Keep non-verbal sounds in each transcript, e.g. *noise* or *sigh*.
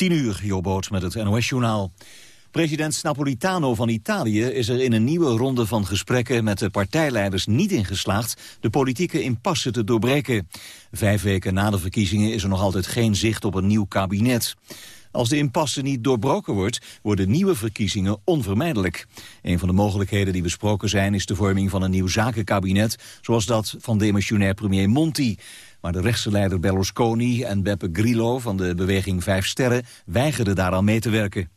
10 uur, Jobboot met het NOS-journaal. President Napolitano van Italië is er in een nieuwe ronde van gesprekken met de partijleiders niet in geslaagd de politieke impasse te doorbreken. Vijf weken na de verkiezingen is er nog altijd geen zicht op een nieuw kabinet. Als de impasse niet doorbroken wordt, worden nieuwe verkiezingen onvermijdelijk. Een van de mogelijkheden die besproken zijn is de vorming van een nieuw zakenkabinet, zoals dat van demissionair premier Monti. Maar de rechtse leider Berlusconi en Beppe Grillo van de beweging Vijf Sterren weigerden daaraan mee te werken.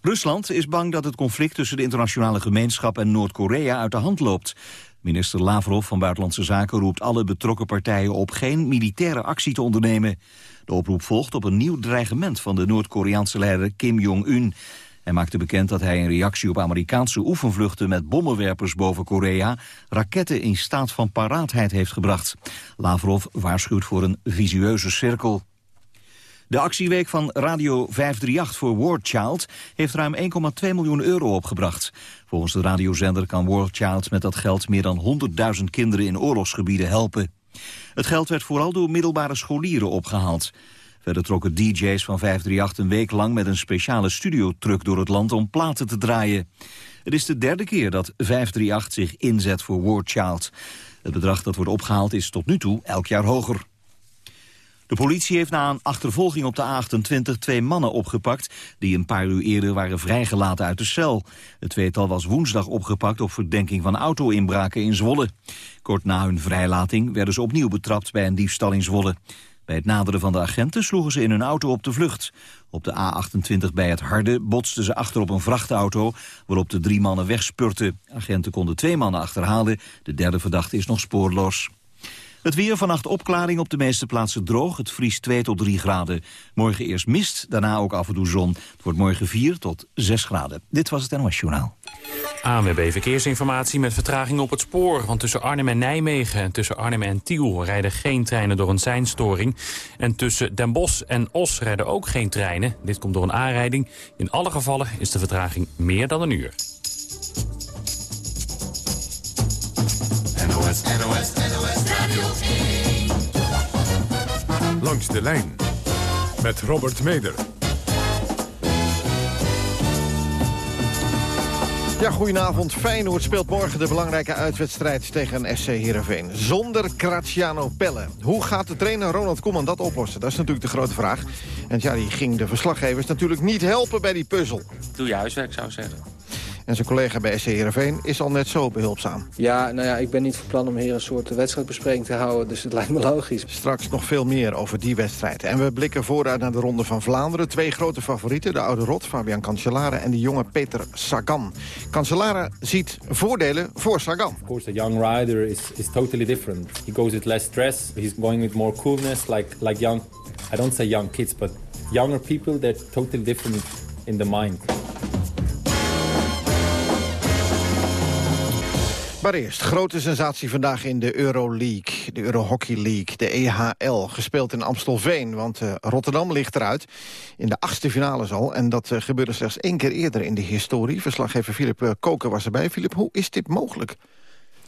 Rusland is bang dat het conflict tussen de internationale gemeenschap en Noord-Korea uit de hand loopt. Minister Lavrov van Buitenlandse Zaken roept alle betrokken partijen op geen militaire actie te ondernemen. De oproep volgt op een nieuw dreigement van de Noord-Koreaanse leider Kim Jong-un. Hij maakte bekend dat hij in reactie op Amerikaanse oefenvluchten met bommenwerpers boven Korea raketten in staat van paraatheid heeft gebracht. Lavrov waarschuwt voor een visieuze cirkel. De actieweek van Radio 538 voor War Child heeft ruim 1,2 miljoen euro opgebracht. Volgens de radiozender kan War Child met dat geld meer dan 100.000 kinderen in oorlogsgebieden helpen. Het geld werd vooral door middelbare scholieren opgehaald. Verder trokken DJ's van 538 een week lang met een speciale studiotruck door het land om platen te draaien. Het is de derde keer dat 538 zich inzet voor War Child. Het bedrag dat wordt opgehaald is tot nu toe elk jaar hoger. De politie heeft na een achtervolging op de A28 twee mannen opgepakt... die een paar uur eerder waren vrijgelaten uit de cel. Het tweetal was woensdag opgepakt op verdenking van auto-inbraken in Zwolle. Kort na hun vrijlating werden ze opnieuw betrapt bij een diefstal in Zwolle. Bij het naderen van de agenten sloegen ze in hun auto op de vlucht. Op de A28 bij het Harde botsten ze achter op een vrachtauto... waarop de drie mannen wegspurten. Agenten konden twee mannen achterhalen. De derde verdachte is nog spoorloos. Het weer vannacht opklaring op de meeste plaatsen droog. Het vriest 2 tot 3 graden. Morgen eerst mist, daarna ook af en toe zon. Het wordt morgen 4 tot 6 graden. Dit was het NOS Journaal. ANWB Verkeersinformatie met vertraging op het spoor. Want tussen Arnhem en Nijmegen en tussen Arnhem en Tiel... rijden geen treinen door een seinstoring. En tussen Den Bosch en Os rijden ook geen treinen. Dit komt door een aanrijding. In alle gevallen is de vertraging meer dan een uur. NOS, NOS, NOS Radio 1. Langs de lijn met Robert Meder. Ja, goedenavond. Feyenoord speelt morgen de belangrijke uitwedstrijd tegen SC Heerenveen. Zonder Graziano Pelle. Hoe gaat de trainer Ronald Koeman dat oplossen? Dat is natuurlijk de grote vraag. En ja, die ging de verslaggevers natuurlijk niet helpen bij die puzzel. Doe je huiswerk, zou ik zeggen. En zijn collega bij SC Heerenveen is al net zo behulpzaam. Ja, nou ja, ik ben niet van plan om hier een soort wedstrijdbespreking te houden. Dus het *laughs* lijkt me logisch. Straks nog veel meer over die wedstrijd. En we blikken vooruit naar de Ronde van Vlaanderen. Twee grote favorieten, de oude rot Fabian Cancellara en de jonge Peter Sagan. Cancellara ziet voordelen voor Sagan. Of course, a young rider is, is totally different. He goes with less stress. He's going with more coolness, like, like young... I don't say young kids, but younger people, they're totally different in the mind. Maar eerst, grote sensatie vandaag in de Euroleague, de Eurohockey League, de EHL, gespeeld in Amstelveen. Want uh, Rotterdam ligt eruit, in de achtste finale al. En dat uh, gebeurde slechts één keer eerder in de historie. Verslaggever Filip uh, Koken was erbij. Filip, hoe is dit mogelijk?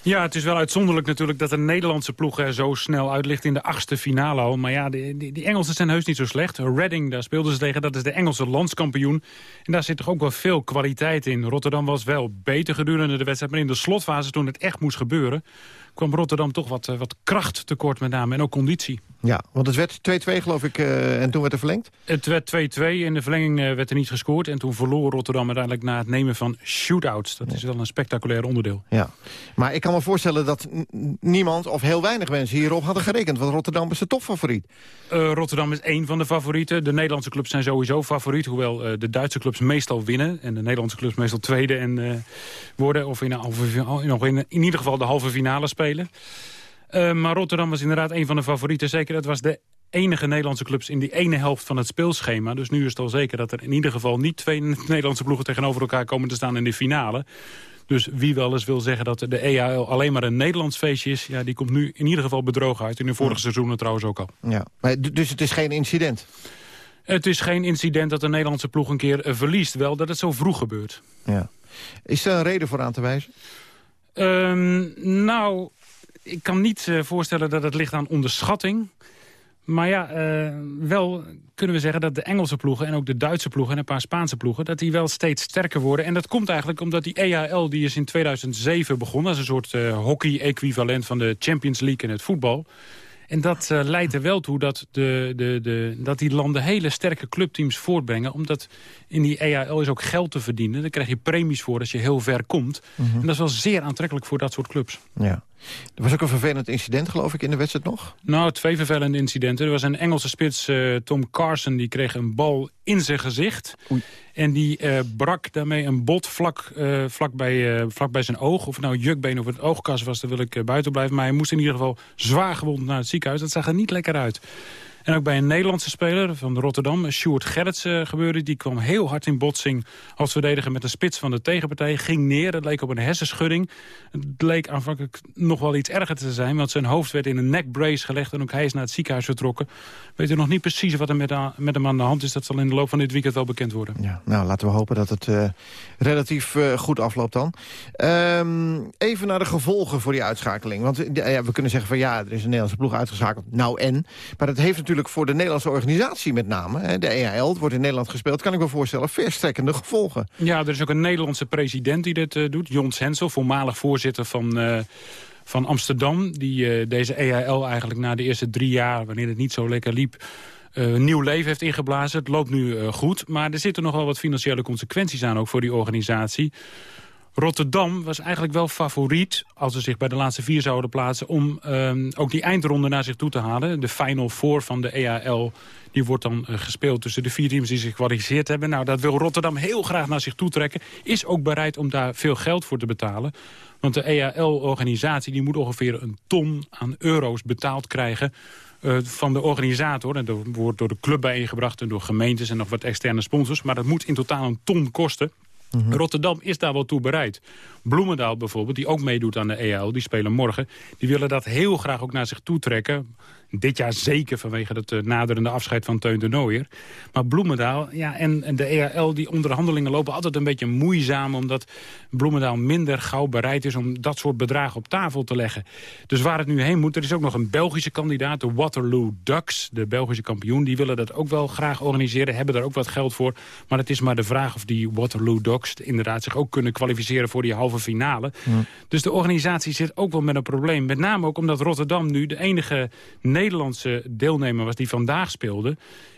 Ja, het is wel uitzonderlijk natuurlijk dat de Nederlandse ploeg er zo snel uit ligt in de achtste finale al. Maar ja, die, Engelsen zijn heus niet zo slecht. Reading, daar speelden ze tegen, dat is de Engelse landskampioen. En daar zit toch ook wel veel kwaliteit in. Rotterdam was wel beter gedurende de wedstrijd, maar in de slotfase toen het echt moest gebeuren kwam Rotterdam toch wat, wat kracht tekort met name en ook conditie. Ja, want het werd 2-2 geloof ik uh, en toen werd er verlengd? Het werd 2-2, in de verlenging uh, werd er niet gescoord. En toen verloor Rotterdam uiteindelijk na het nemen van shootouts. Dat is wel een spectaculair onderdeel. Ja, maar ik kan me voorstellen dat niemand of heel weinig mensen hierop hadden gerekend. Want Rotterdam is de topfavoriet. Uh, Rotterdam is één van de favorieten. De Nederlandse clubs zijn sowieso favoriet. Hoewel de Duitse clubs meestal winnen. En de Nederlandse clubs meestal tweede en, worden. Of in, in, in, in ieder geval de halve finale spelen. Uh, maar Rotterdam was inderdaad een van de favorieten. Zeker, het was de enige Nederlandse clubs in die ene helft van het speelschema. Dus nu is het al zeker dat er in ieder geval niet twee *laughs* Nederlandse ploegen tegenover elkaar komen te staan in de finale. Dus wie wel eens wil zeggen dat de EAL alleen maar een Nederlands feestje is... Ja, die komt nu in ieder geval bedrogen uit. In de vorige seizoenen trouwens ook al. Ja, maar dus het is geen incident? Het is geen incident dat de Nederlandse ploeg een keer uh, verliest. Wel dat het zo vroeg gebeurt. Ja. Is er een reden voor aan te wijzen? Um, nou, ik kan niet uh, voorstellen dat het ligt aan onderschatting. Maar ja, uh, wel kunnen we zeggen dat de Engelse ploegen... en ook de Duitse ploegen en een paar Spaanse ploegen... dat die wel steeds sterker worden. En dat komt eigenlijk omdat die EHL, die is in 2007 begonnen... als een soort uh, hockey-equivalent van de Champions League in het voetbal... En dat uh, leidt er wel toe dat, de, de, de, dat die landen hele sterke clubteams voortbrengen. Omdat in die EAL is ook geld te verdienen. Daar krijg je premies voor als je heel ver komt. Mhm. En dat is wel zeer aantrekkelijk voor dat soort clubs. Ja. Er was ook een vervelend incident, geloof ik, in de wedstrijd nog? Nou, twee vervelende incidenten. Er was een Engelse spits, uh, Tom Carson, die kreeg een bal in zijn gezicht. Oei. En die uh, brak daarmee een bot vlak, uh, vlak, bij, vlak bij zijn oog. Of het nou jukbeen of het oogkas was, daar wil ik buiten blijven. Maar hij moest in ieder geval zwaar gewond naar het ziekenhuis. Dat zag er niet lekker uit. En ook bij een Nederlandse speler van Rotterdam, Sjoerd Gerrits, uh, gebeurde. Die kwam heel hard in botsing als verdediger met de spits van de tegenpartij. Ging neer, het leek op een hersenschudding. Het leek aanvankelijk nog wel iets erger te zijn... want zijn hoofd werd in een neckbrace gelegd en ook hij is naar het ziekenhuis vertrokken. Weet u nog niet precies wat er met, met hem aan de hand is. Dat zal in de loop van dit weekend wel bekend worden. Ja, nou, laten we hopen dat het uh, relatief uh, goed afloopt dan. Um, even naar de gevolgen voor die uitschakeling. Want ja, we kunnen zeggen van ja, er is een Nederlandse ploeg uitgeschakeld. Nou en? Maar dat heeft natuurlijk voor de Nederlandse organisatie met name... de EHL, wordt in Nederland gespeeld, kan ik me voorstellen... verstrekkende gevolgen. Ja, er is ook een Nederlandse president die dit uh, doet. Jons Hensel, voormalig voorzitter van... Uh, van Amsterdam, die uh, deze EHL eigenlijk na de eerste drie jaar... wanneer het niet zo lekker liep, uh, nieuw leven heeft ingeblazen. Het loopt nu goed, maar er zitten nog wel wat financiële consequenties aan... ook voor die organisatie. Rotterdam was eigenlijk wel favoriet, als ze zich bij de laatste vier zouden plaatsen... om um, ook die eindronde naar zich toe te halen. De Final Four van de EAL die wordt dan uh, gespeeld tussen de vier teams die zich gekwalificeerd hebben. Nou, dat wil Rotterdam heel graag naar zich toe trekken. Is ook bereid om daar veel geld voor te betalen. Want de EAL-organisatie moet ongeveer een ton aan euro's betaald krijgen... Uh, van de organisator. En dat wordt door de club bijeengebracht en door gemeentes en nog wat externe sponsors. Maar dat moet in totaal een ton kosten. Mhm. Rotterdam is daar wel toe bereid. Bloemendaal bijvoorbeeld, die ook meedoet aan de EAL, die spelen morgen. Die willen dat heel graag ook naar zich toe trekken. Dit jaar zeker vanwege het uh, naderende afscheid van Teun de Nooier. Maar Bloemendaal ja, en, en de EAL, die onderhandelingen lopen altijd een beetje moeizaam... omdat Bloemendaal minder gauw bereid is om dat soort bedragen op tafel te leggen. Dus waar het nu heen moet, er is ook nog een Belgische kandidaat... de Waterloo Ducks, de Belgische kampioen. Die willen dat ook wel graag organiseren, hebben daar ook wat geld voor. Maar het is maar de vraag of die Waterloo Ducks inderdaad zich ook kunnen kwalificeren... voor die halve finale. Dus de organisatie zit ook wel met een probleem. Met name ook omdat Rotterdam nu de enige Nederlandse deelnemer was die vandaag speelde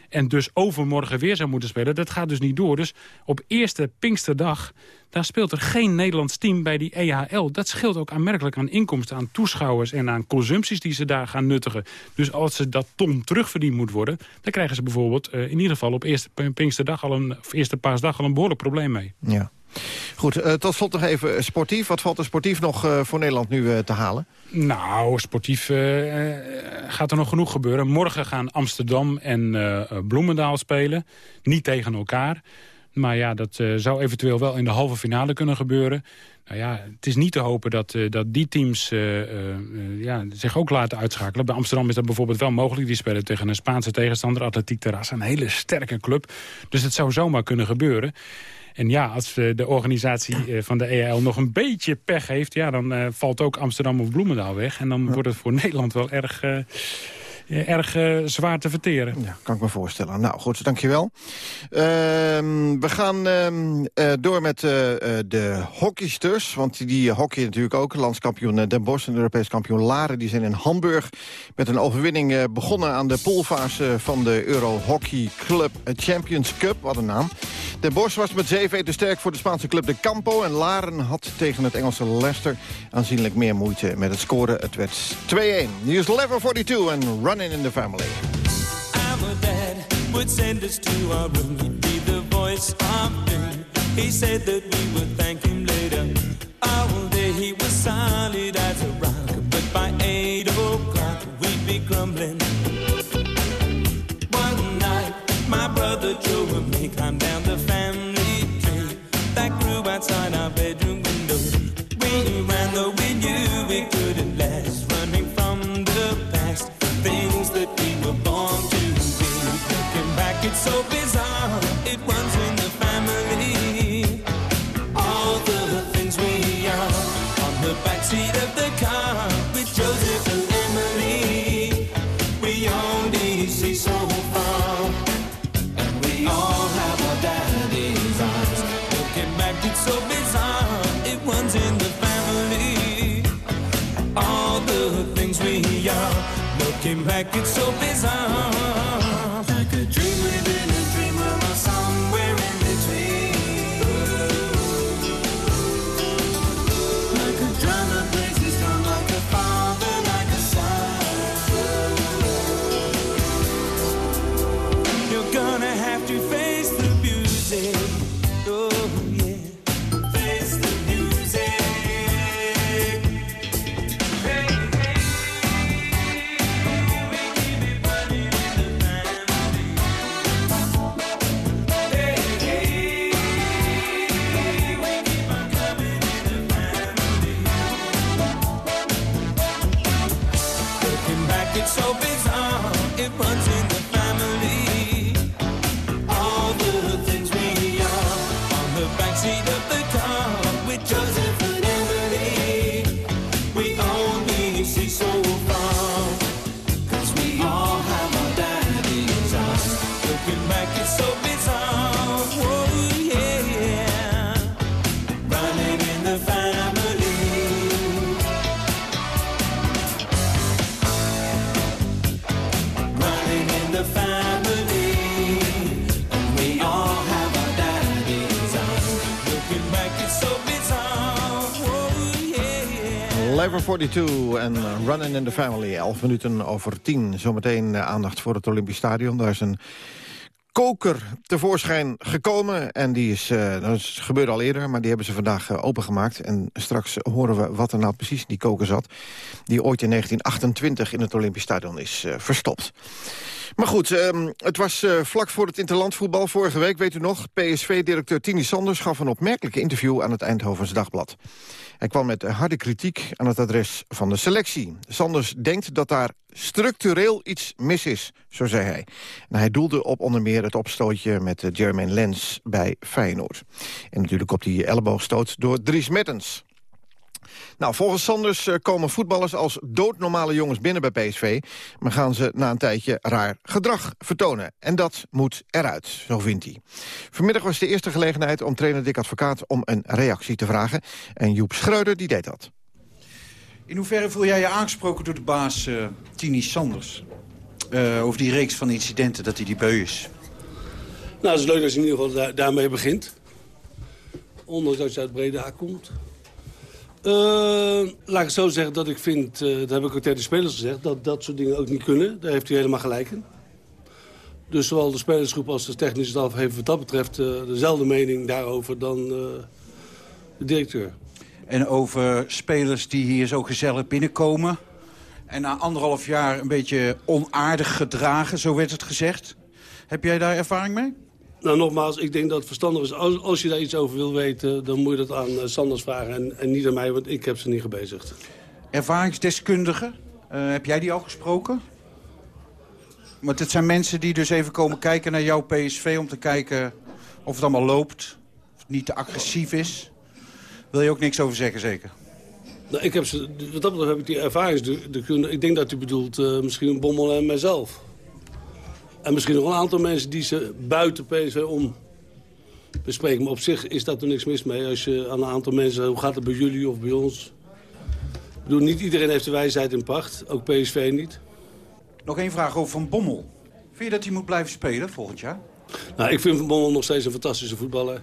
en dus overmorgen weer zou moeten spelen. Dat gaat dus niet door. Dus op eerste Pinksterdag, daar speelt er geen Nederlands team bij die EHL. Dat scheelt ook aanmerkelijk aan inkomsten, aan toeschouwers... en aan consumpties die ze daar gaan nuttigen. Dus als ze dat ton terugverdiend moet worden... dan krijgen ze bijvoorbeeld uh, in ieder geval op eerste Pinksterdag... Al een, eerste paasdag al een behoorlijk probleem mee. Ja. Goed, uh, tot slot nog even sportief. Wat valt er sportief nog uh, voor Nederland nu te halen? Nou, sportief gaat er nog genoeg gebeuren. Morgen gaan Amsterdam en Bloemendaal spelen. Niet tegen elkaar. Maar ja, dat zou eventueel wel in de halve finale kunnen gebeuren. Nou ja, het is niet te hopen dat, dat die teams ja, zich ook laten uitschakelen. Bij Amsterdam is dat bijvoorbeeld wel mogelijk. Die spelen tegen een Spaanse tegenstander, Atletiek Terrassa. Een hele sterke club. Dus het zou zomaar kunnen gebeuren. En ja, als de organisatie eh, van de EAL nog een beetje pech heeft... Ja, dan uh, valt ook Amsterdam of Bloemendaal weg. En dan wordt het voor Nederland wel erg... Uh, erg uh, zwaar te verteren. Ja, kan ik me voorstellen. Nou goed, dankjewel. Uh, we gaan uh, door met de hockeysters. Want die hockey natuurlijk ook. Landskampioen Den Bosch en Europees kampioen Laren. Die zijn in Hamburg met een overwinning begonnen aan de poolfase van de Euro Hockey Club Champions Cup. Wat een naam. Den Bosch was met 7 te sterk voor de Spaanse club de Campo. En Laren had tegen het Engelse Leicester aanzienlijk meer moeite met het scoren. Het werd 2-1. Nu is level 42 en running in the family. Dad would send us to our room. He'd be the voice of doom. He said that we would thank him later. All day he was solid Back, it's so bizarre. Lever 42 en uh, Running in the Family. 11 minuten over 10. Zometeen uh, aandacht voor het Olympisch Stadion. Daar is een koker tevoorschijn gekomen. En die is, uh, dat is gebeurde al eerder, maar die hebben ze vandaag uh, opengemaakt. En straks horen we wat er nou precies in die koker zat. Die ooit in 1928 in het Olympisch Stadion is uh, verstopt. Maar goed, um, het was uh, vlak voor het interlandvoetbal vorige week, weet u nog. PSV-directeur Tini Sanders gaf een opmerkelijk interview aan het Eindhovens Dagblad. Hij kwam met harde kritiek aan het adres van de selectie. Sanders denkt dat daar structureel iets mis is, zo zei hij. En hij doelde op onder meer het opstootje met uh, Jermaine Lens bij Feyenoord. En natuurlijk op die elleboogstoot door Dries Mertens. Nou, volgens Sanders uh, komen voetballers als doodnormale jongens binnen bij PSV... maar gaan ze na een tijdje raar gedrag vertonen. En dat moet eruit, zo vindt hij. Vanmiddag was de eerste gelegenheid om trainer Dick Advocaat... om een reactie te vragen. En Joep Schreuder die deed dat. In hoeverre voel jij je aangesproken door de baas uh, Tini Sanders? Uh, over die reeks van incidenten, dat hij die beu is. Nou, het is leuk dat je in ieder geval da daarmee begint. Ondanks dat je uit Breda komt. Uh, laat ik zo zeggen dat ik vind, uh, dat heb ik ook tegen de spelers gezegd... dat dat soort dingen ook niet kunnen. Daar heeft hij helemaal gelijk in. Dus zowel de spelersgroep als de technische staf heeft wat dat betreft... Uh, dezelfde mening daarover dan de directeur. En over spelers die hier zo gezellig binnenkomen... en na anderhalf jaar een beetje onaardig gedragen, zo werd het gezegd. Heb jij daar ervaring mee? Nou, nogmaals, ik denk dat het verstandig is. Als, als je daar iets over wil weten, dan moet je dat aan uh, Sanders vragen. En, en, niet aan mij, want ik heb ze niet gebezigd. Ervaringsdeskundige, uh, heb jij die al gesproken? Want het zijn mensen die dus even komen kijken naar jouw PSV... om te kijken of het allemaal loopt, of het niet te agressief is. Wil je ook niks over zeggen, zeker? Nou, ik heb ze, wat dat betreft heb ik die ervaringsdeskundige... Ik denk dat u bedoelt uh, misschien een Bommel en mijzelf. En misschien nog een aantal mensen die ze buiten PSV om bespreken. Maar op zich is dat er niks mis mee. Als je aan een aantal mensen, hoe gaat het bij jullie of bij ons? Ik bedoel, niet iedereen heeft de wijsheid in pacht. Ook PSV niet. Nog één vraag over Van Bommel. Vind je dat hij moet blijven spelen volgend jaar? Nou, ik vind Van Bommel nog steeds een fantastische voetballer.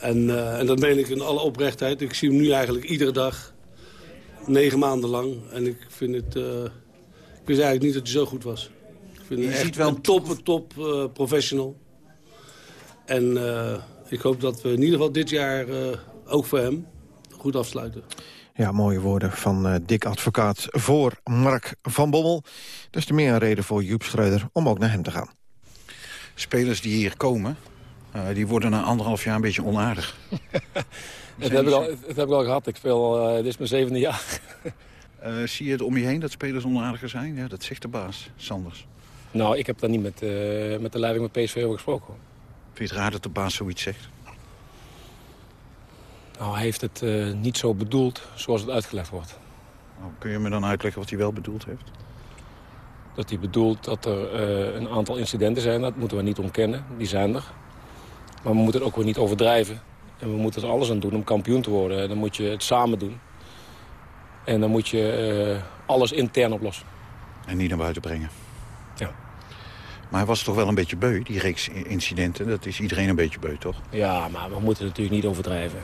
En, uh, en dat meen ik in alle oprechtheid. Ik zie hem nu eigenlijk iedere dag. Negen maanden lang. En ik vind het... Uh, ik wist eigenlijk niet dat hij zo goed was. Vind je echt ziet wel een top, top uh, professional. En uh, ik hoop dat we in ieder geval dit jaar uh, ook voor hem goed afsluiten. Ja, mooie woorden van uh, Dick Advocaat voor Mark van Bommel. Dat is de meer een reden voor Joep Schreuder om ook naar hem te gaan. Spelers die hier komen, die worden na anderhalf jaar een beetje onaardig. dat, heb ik al, dat heb ik al gehad. Ik speel, dit is mijn zevende jaar. zie je het om je heen dat spelers onaardiger zijn? Ja, dat zegt de baas, Sanders. Nou, ik heb daar niet met, uh, met de leiding van PSV over gesproken. Vind je het raar dat de baas zoiets zegt? Nou, hij heeft het uh, niet zo bedoeld zoals het uitgelegd wordt. Nou, kun je me dan uitleggen wat hij wel bedoeld heeft? Dat hij bedoelt dat er uh, een aantal incidenten zijn. Dat moeten we niet ontkennen. Die zijn er. Maar we moeten het ook weer niet overdrijven. En we moeten er alles aan doen om kampioen te worden. En dan moet je het samen doen. En dan moet je alles intern oplossen. En niet naar buiten brengen. Maar hij was toch wel een beetje beu, die reeks incidenten. Dat is iedereen een beetje beu, toch? Ja, maar we moeten natuurlijk niet overdrijven.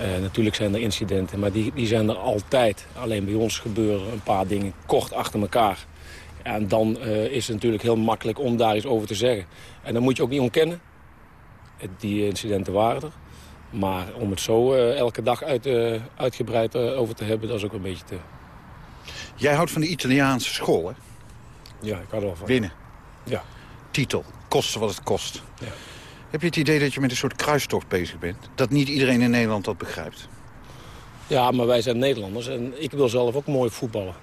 Eh, natuurlijk zijn er incidenten, maar die, die zijn er altijd. Alleen bij ons gebeuren een paar dingen kort achter elkaar. En dan eh, is het natuurlijk heel makkelijk om daar iets over te zeggen. En dan moet je ook niet ontkennen. Die incidenten waren er. Maar om het zo eh, elke dag uit, uitgebreid over te hebben, dat is ook een beetje te... Jij houdt van de Italiaanse school, hè? Ja, ik had er wel van. Winnen. Ja. Titel. Kosten wat het kost. Ja. Heb je het idee dat je met een soort kruistocht bezig bent? Dat niet iedereen in Nederland dat begrijpt? Ja, maar wij zijn Nederlanders en ik wil zelf ook mooi voetballen.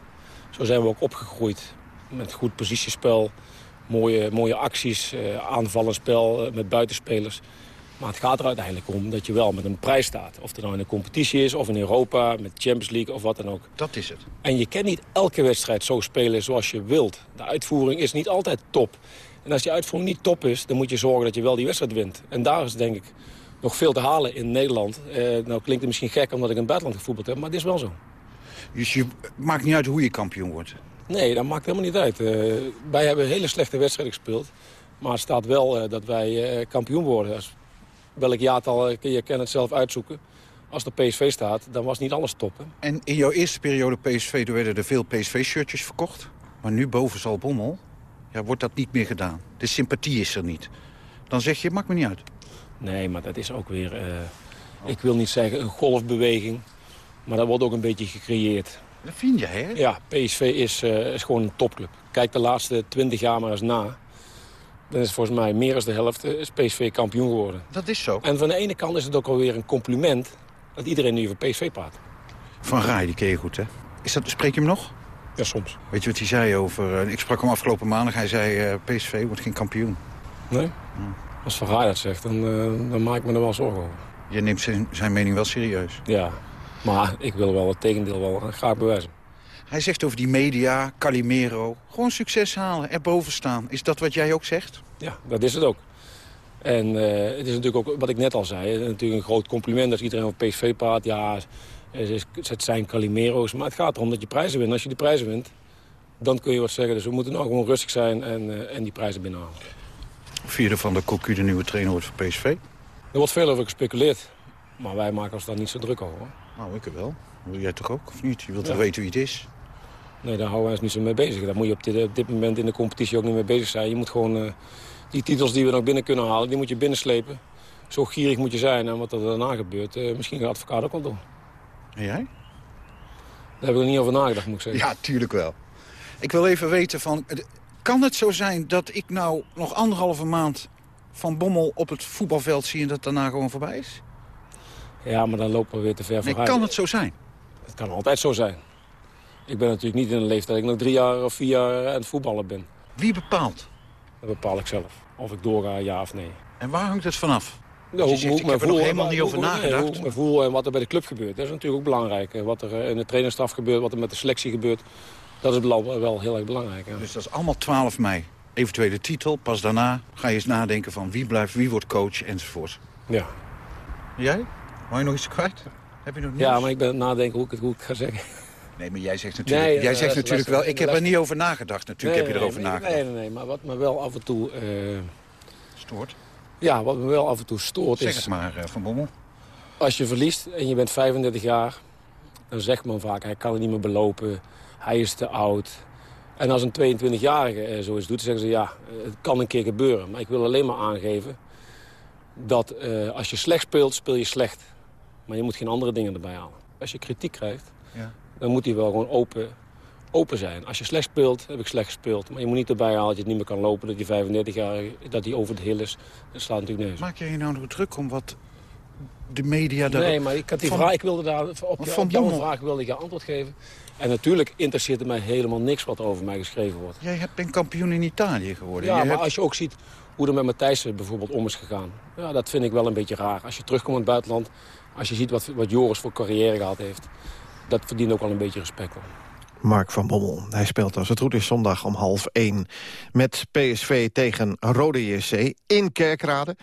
Zo zijn we ook opgegroeid. Met goed positiespel, mooie, mooie acties, eh, aanvallend spel eh, met buitenspelers. Maar het gaat er uiteindelijk om dat je wel met een prijs staat. Of het nou in een competitie is, of in Europa, met Champions League of wat dan ook. Dat is het. En je kan niet elke wedstrijd zo spelen zoals je wilt. De uitvoering is niet altijd top. En als die uitvoering niet top is, dan moet je zorgen dat je wel die wedstrijd wint. En daar is denk ik nog veel te halen in Nederland. Eh, nou klinkt het misschien gek omdat ik in het buitenland gevoetbald heb, maar het is wel zo. Dus je maakt niet uit hoe je kampioen wordt. Nee, dat maakt helemaal niet uit. Eh, wij hebben hele slechte wedstrijden gespeeld. Maar het staat wel eh, dat wij eh, kampioen worden. Als, welk jaartal, uh, je kan het zelf uitzoeken. Als er PSV staat, dan was niet alles top. Hè? En in jouw eerste periode PSV er werden er veel PSV-shirtjes verkocht. Maar nu boven Zalbommel ja, wordt dat niet meer gedaan. De sympathie is er niet. Dan zeg je, maakt me niet uit. Nee, maar dat is ook weer, eh, ik wil niet zeggen een golfbeweging. Maar dat wordt ook een beetje gecreëerd. Dat vind jij, hè? Ja, PSV is, eh, is gewoon een topclub. Kijk de laatste twintig jaar maar eens na. Dan is volgens mij meer dan de helft eh, PSV kampioen geworden. Dat is zo. En van de ene kant is het ook alweer een compliment... dat iedereen nu over PSV praat. Van Rij, die ken je goed, hè? Is dat, spreek je hem nog? Ja, soms. Weet je wat hij zei over... eh, ik sprak hem afgelopen maandag. Hij zei, eh, PSV wordt geen kampioen. Nee? Als Van Gaal dat zegt, dan, dan maak ik me er wel zorgen over. Je neemt zijn, zijn mening wel serieus. Ja, maar ik wil wel het tegendeel wel graag bewijzen. Hij zegt over die media, Calimero... gewoon succes halen, erboven staan. Is dat wat jij ook zegt? Ja, dat is het ook. En eh, het is natuurlijk ook, wat ik net al zei, eh, natuurlijk een groot compliment als iedereen over PSV praat. Ja, het, is- het zijn Calimero's, maar het gaat erom dat je prijzen wint. Als je die prijzen wint, dan kun je wat zeggen. Dus we moeten nou gewoon rustig zijn en, eh, en die prijzen binnenhalen. Vierde van de Cocu de nieuwe trainer wordt voor PSV. Er wordt veel over gespeculeerd, maar wij maken ons daar niet zo druk over. Hoor. Nou, ik wel. Wil jij toch ook, of niet? Je wilt Ja. toch weten wie het is? Nee, daar houden wij ons niet zo mee bezig. Daar moet je op dit, op dit moment in de competitie ook niet mee bezig zijn. Je moet gewoon eh, die titels die we nog binnen kunnen halen, die moet je binnenslepen. Zo gierig moet je zijn en wat er daarna gebeurt, eh, misschien gaat de advocaat ook wel doen. En jij? Daar heb ik er niet over nagedacht, moet ik zeggen. Ja, tuurlijk wel. Ik wil even weten van... eh, Kan het zo zijn dat ik nou nog anderhalve maand van Bommel op het voetbalveld zie... en dat daarna gewoon voorbij is? Ja, maar dan lopen we weer te ver Nee, vooruit. kan het zo zijn? Het kan altijd zo zijn. Ik ben natuurlijk niet in een leeftijd dat ik nog drie jaar of vier jaar aan het voetballen ben. Wie bepaalt? Dat bepaal ik zelf. Of ik doorga, ja of nee. En waar hangt het vanaf? Ja, Want je zegt, ik heb er nog helemaal niet over hoe- nagedacht. hoe ik me voel en wat er bij de club gebeurt. Dat is natuurlijk ook belangrijk. Eh, Wat er eh, in de trainerstaf gebeurt, wat er met de selectie gebeurt. Dat is wel, heel erg belangrijk. Ja. Dus dat is allemaal 12 mei. Eventuele titel, pas daarna ga je eens nadenken van wie blijft, wie wordt coach enzovoort. Ja. Jij? Wou je nog iets kwijt? Heb je nog nieuws? ja, maar ik ben aan het nadenken hoe ik het, hoe ik het ga zeggen. Nee, maar jij zegt natuurlijk, Nee, jij eh, zegt natuurlijk wel... Ik heb er niet over nagedacht. Natuurlijk heb je erover nee, nagedacht. Nee, nee, nee, maar wat me wel af en toe... eh, Stoort? ja, wat me wel af en toe stoort Zeg is... het maar, eh, Van Bommel. Als je verliest en je bent 35 jaar, dan zegt men vaak... hij kan het niet meer belopen, hij is te oud. En als een 22-jarige eh, zoiets doet, zeggen ze... ja, het kan een keer gebeuren. Maar ik wil alleen maar aangeven dat als je slecht speelt, speel je slecht. Maar je moet geen andere dingen erbij halen. Als je kritiek krijgt, Ja. Dan moet die wel gewoon open, open zijn. Als je slecht speelt, heb ik slecht gespeeld. Maar je moet niet erbij halen dat je het niet meer kan lopen... dat je 35 jaar dat die over de hill is. Dat slaat natuurlijk nergens. Maak jij je nou nog druk om wat de media... daar- Nee, maar ik, had die Van- vraag, ik wilde daar op, je, op jouw vraag wilde ik je antwoord geven. En natuurlijk interesseert het mij helemaal niks wat er over mij geschreven wordt. Jij hebt- bent kampioen in Italië geworden. Ja, maar hebt- als je ook ziet hoe er met Matthijs bijvoorbeeld om is gegaan. Ja, dat vind ik wel een beetje raar. Als je terugkomt in het buitenland, als je ziet wat, wat Joris voor carrière gehad heeft. Dat verdient ook wel een beetje respect. Hoor. Mark van Bommel. Hij speelt als het goed is zondag om half 1 met PSV tegen Rode JC in Kerkrade.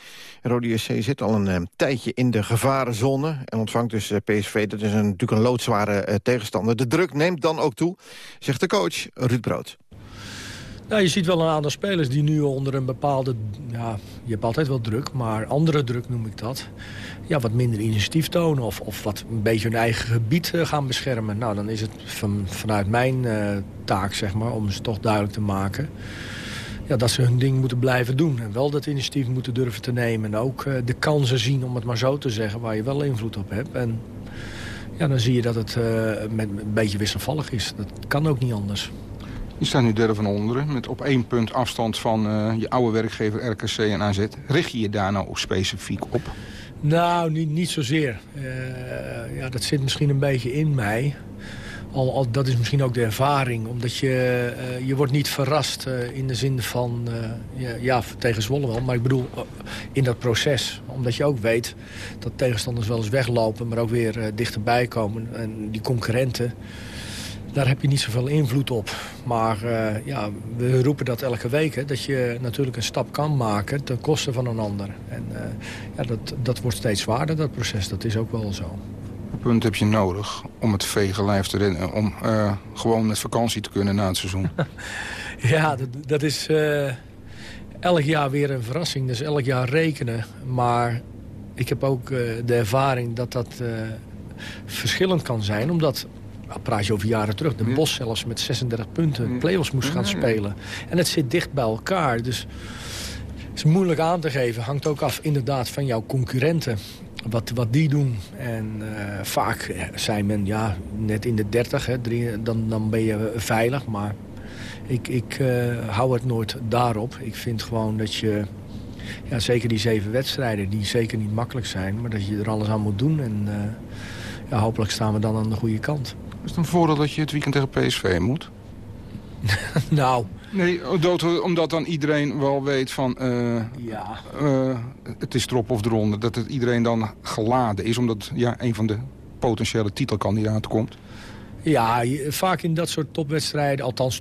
Rode JC zit al een eh, tijdje in de gevarenzone en ontvangt dus eh, PSV. Dat is een, natuurlijk een loodzware eh, tegenstander. De druk neemt dan ook toe, zegt de coach Ruud Brood. Nou, je ziet wel een aantal spelers die nu onder een bepaalde... Ja, je hebt altijd wel druk, maar andere druk noem ik dat. Ja, wat minder initiatief tonen of, of wat een beetje hun eigen gebied eh, gaan beschermen. Nou, dan is het van, vanuit mijn uh, taak, zeg maar, om ze toch duidelijk te maken... Ja, dat ze hun ding moeten blijven doen. En wel dat initiatief moeten durven te nemen. En ook uh, de kansen zien, om het maar zo te zeggen, waar je wel invloed op hebt. En ja, dan zie je dat het met een beetje wisselvallig is. Dat kan ook niet anders. Je staat nu derde van onderen, met op één punt afstand van uh, je oude werkgever RKC en AZ. Richt je je daar nou specifiek op? Nou, niet, niet zozeer. Uh, ja, dat zit misschien een beetje in mij. Al, al, dat is misschien ook de ervaring. Omdat je, uh, je wordt niet verrast in de zin van... ja, tegen Zwolle wel, maar ik bedoel in dat proces. Omdat je ook weet dat tegenstanders wel eens weglopen... maar ook weer dichterbij komen. En die concurrenten daar heb je niet zoveel invloed op. Maar uh, ja, we roepen dat elke week. Hè, dat je natuurlijk een stap kan maken ten koste van een ander. En uh, ja, dat, dat wordt steeds zwaarder, dat proces. Dat is ook wel zo. Wat punt heb je nodig om het vege lijf te rennen? Om uh, gewoon met vakantie te kunnen na het seizoen? *laughs* *laughs* ja, dat, dat is elk jaar weer een verrassing. Dus elk jaar rekenen. Maar ik heb ook de ervaring dat dat verschillend kan zijn. Omdat nou, praat je over jaren terug. De Bos zelfs met 36 punten play-offs moest gaan spelen. En het zit dicht bij elkaar. Dus het is moeilijk aan te geven. Hangt ook af inderdaad van jouw concurrenten. Wat, wat die doen. En uh, vaak zijn men ja, net in de 30. Hè, drie, dan, dan ben je veilig. Maar ik, ik uh, hou het nooit daarop. Ik vind gewoon dat je... Ja, zeker die zeven wedstrijden, die zeker niet makkelijk zijn... maar dat je er alles aan moet doen. En uh, ja, hopelijk staan we dan aan de goede kant. Is het een voordeel dat je het weekend tegen PSV moet? *laughs* nou... Nee, omdat dan iedereen wel weet van... Uh, ja. Uh, het is erop of eronder. Dat het iedereen dan geladen is. Omdat ja, een van de potentiële titelkandidaten komt. Ja, vaak in dat soort topwedstrijden... althans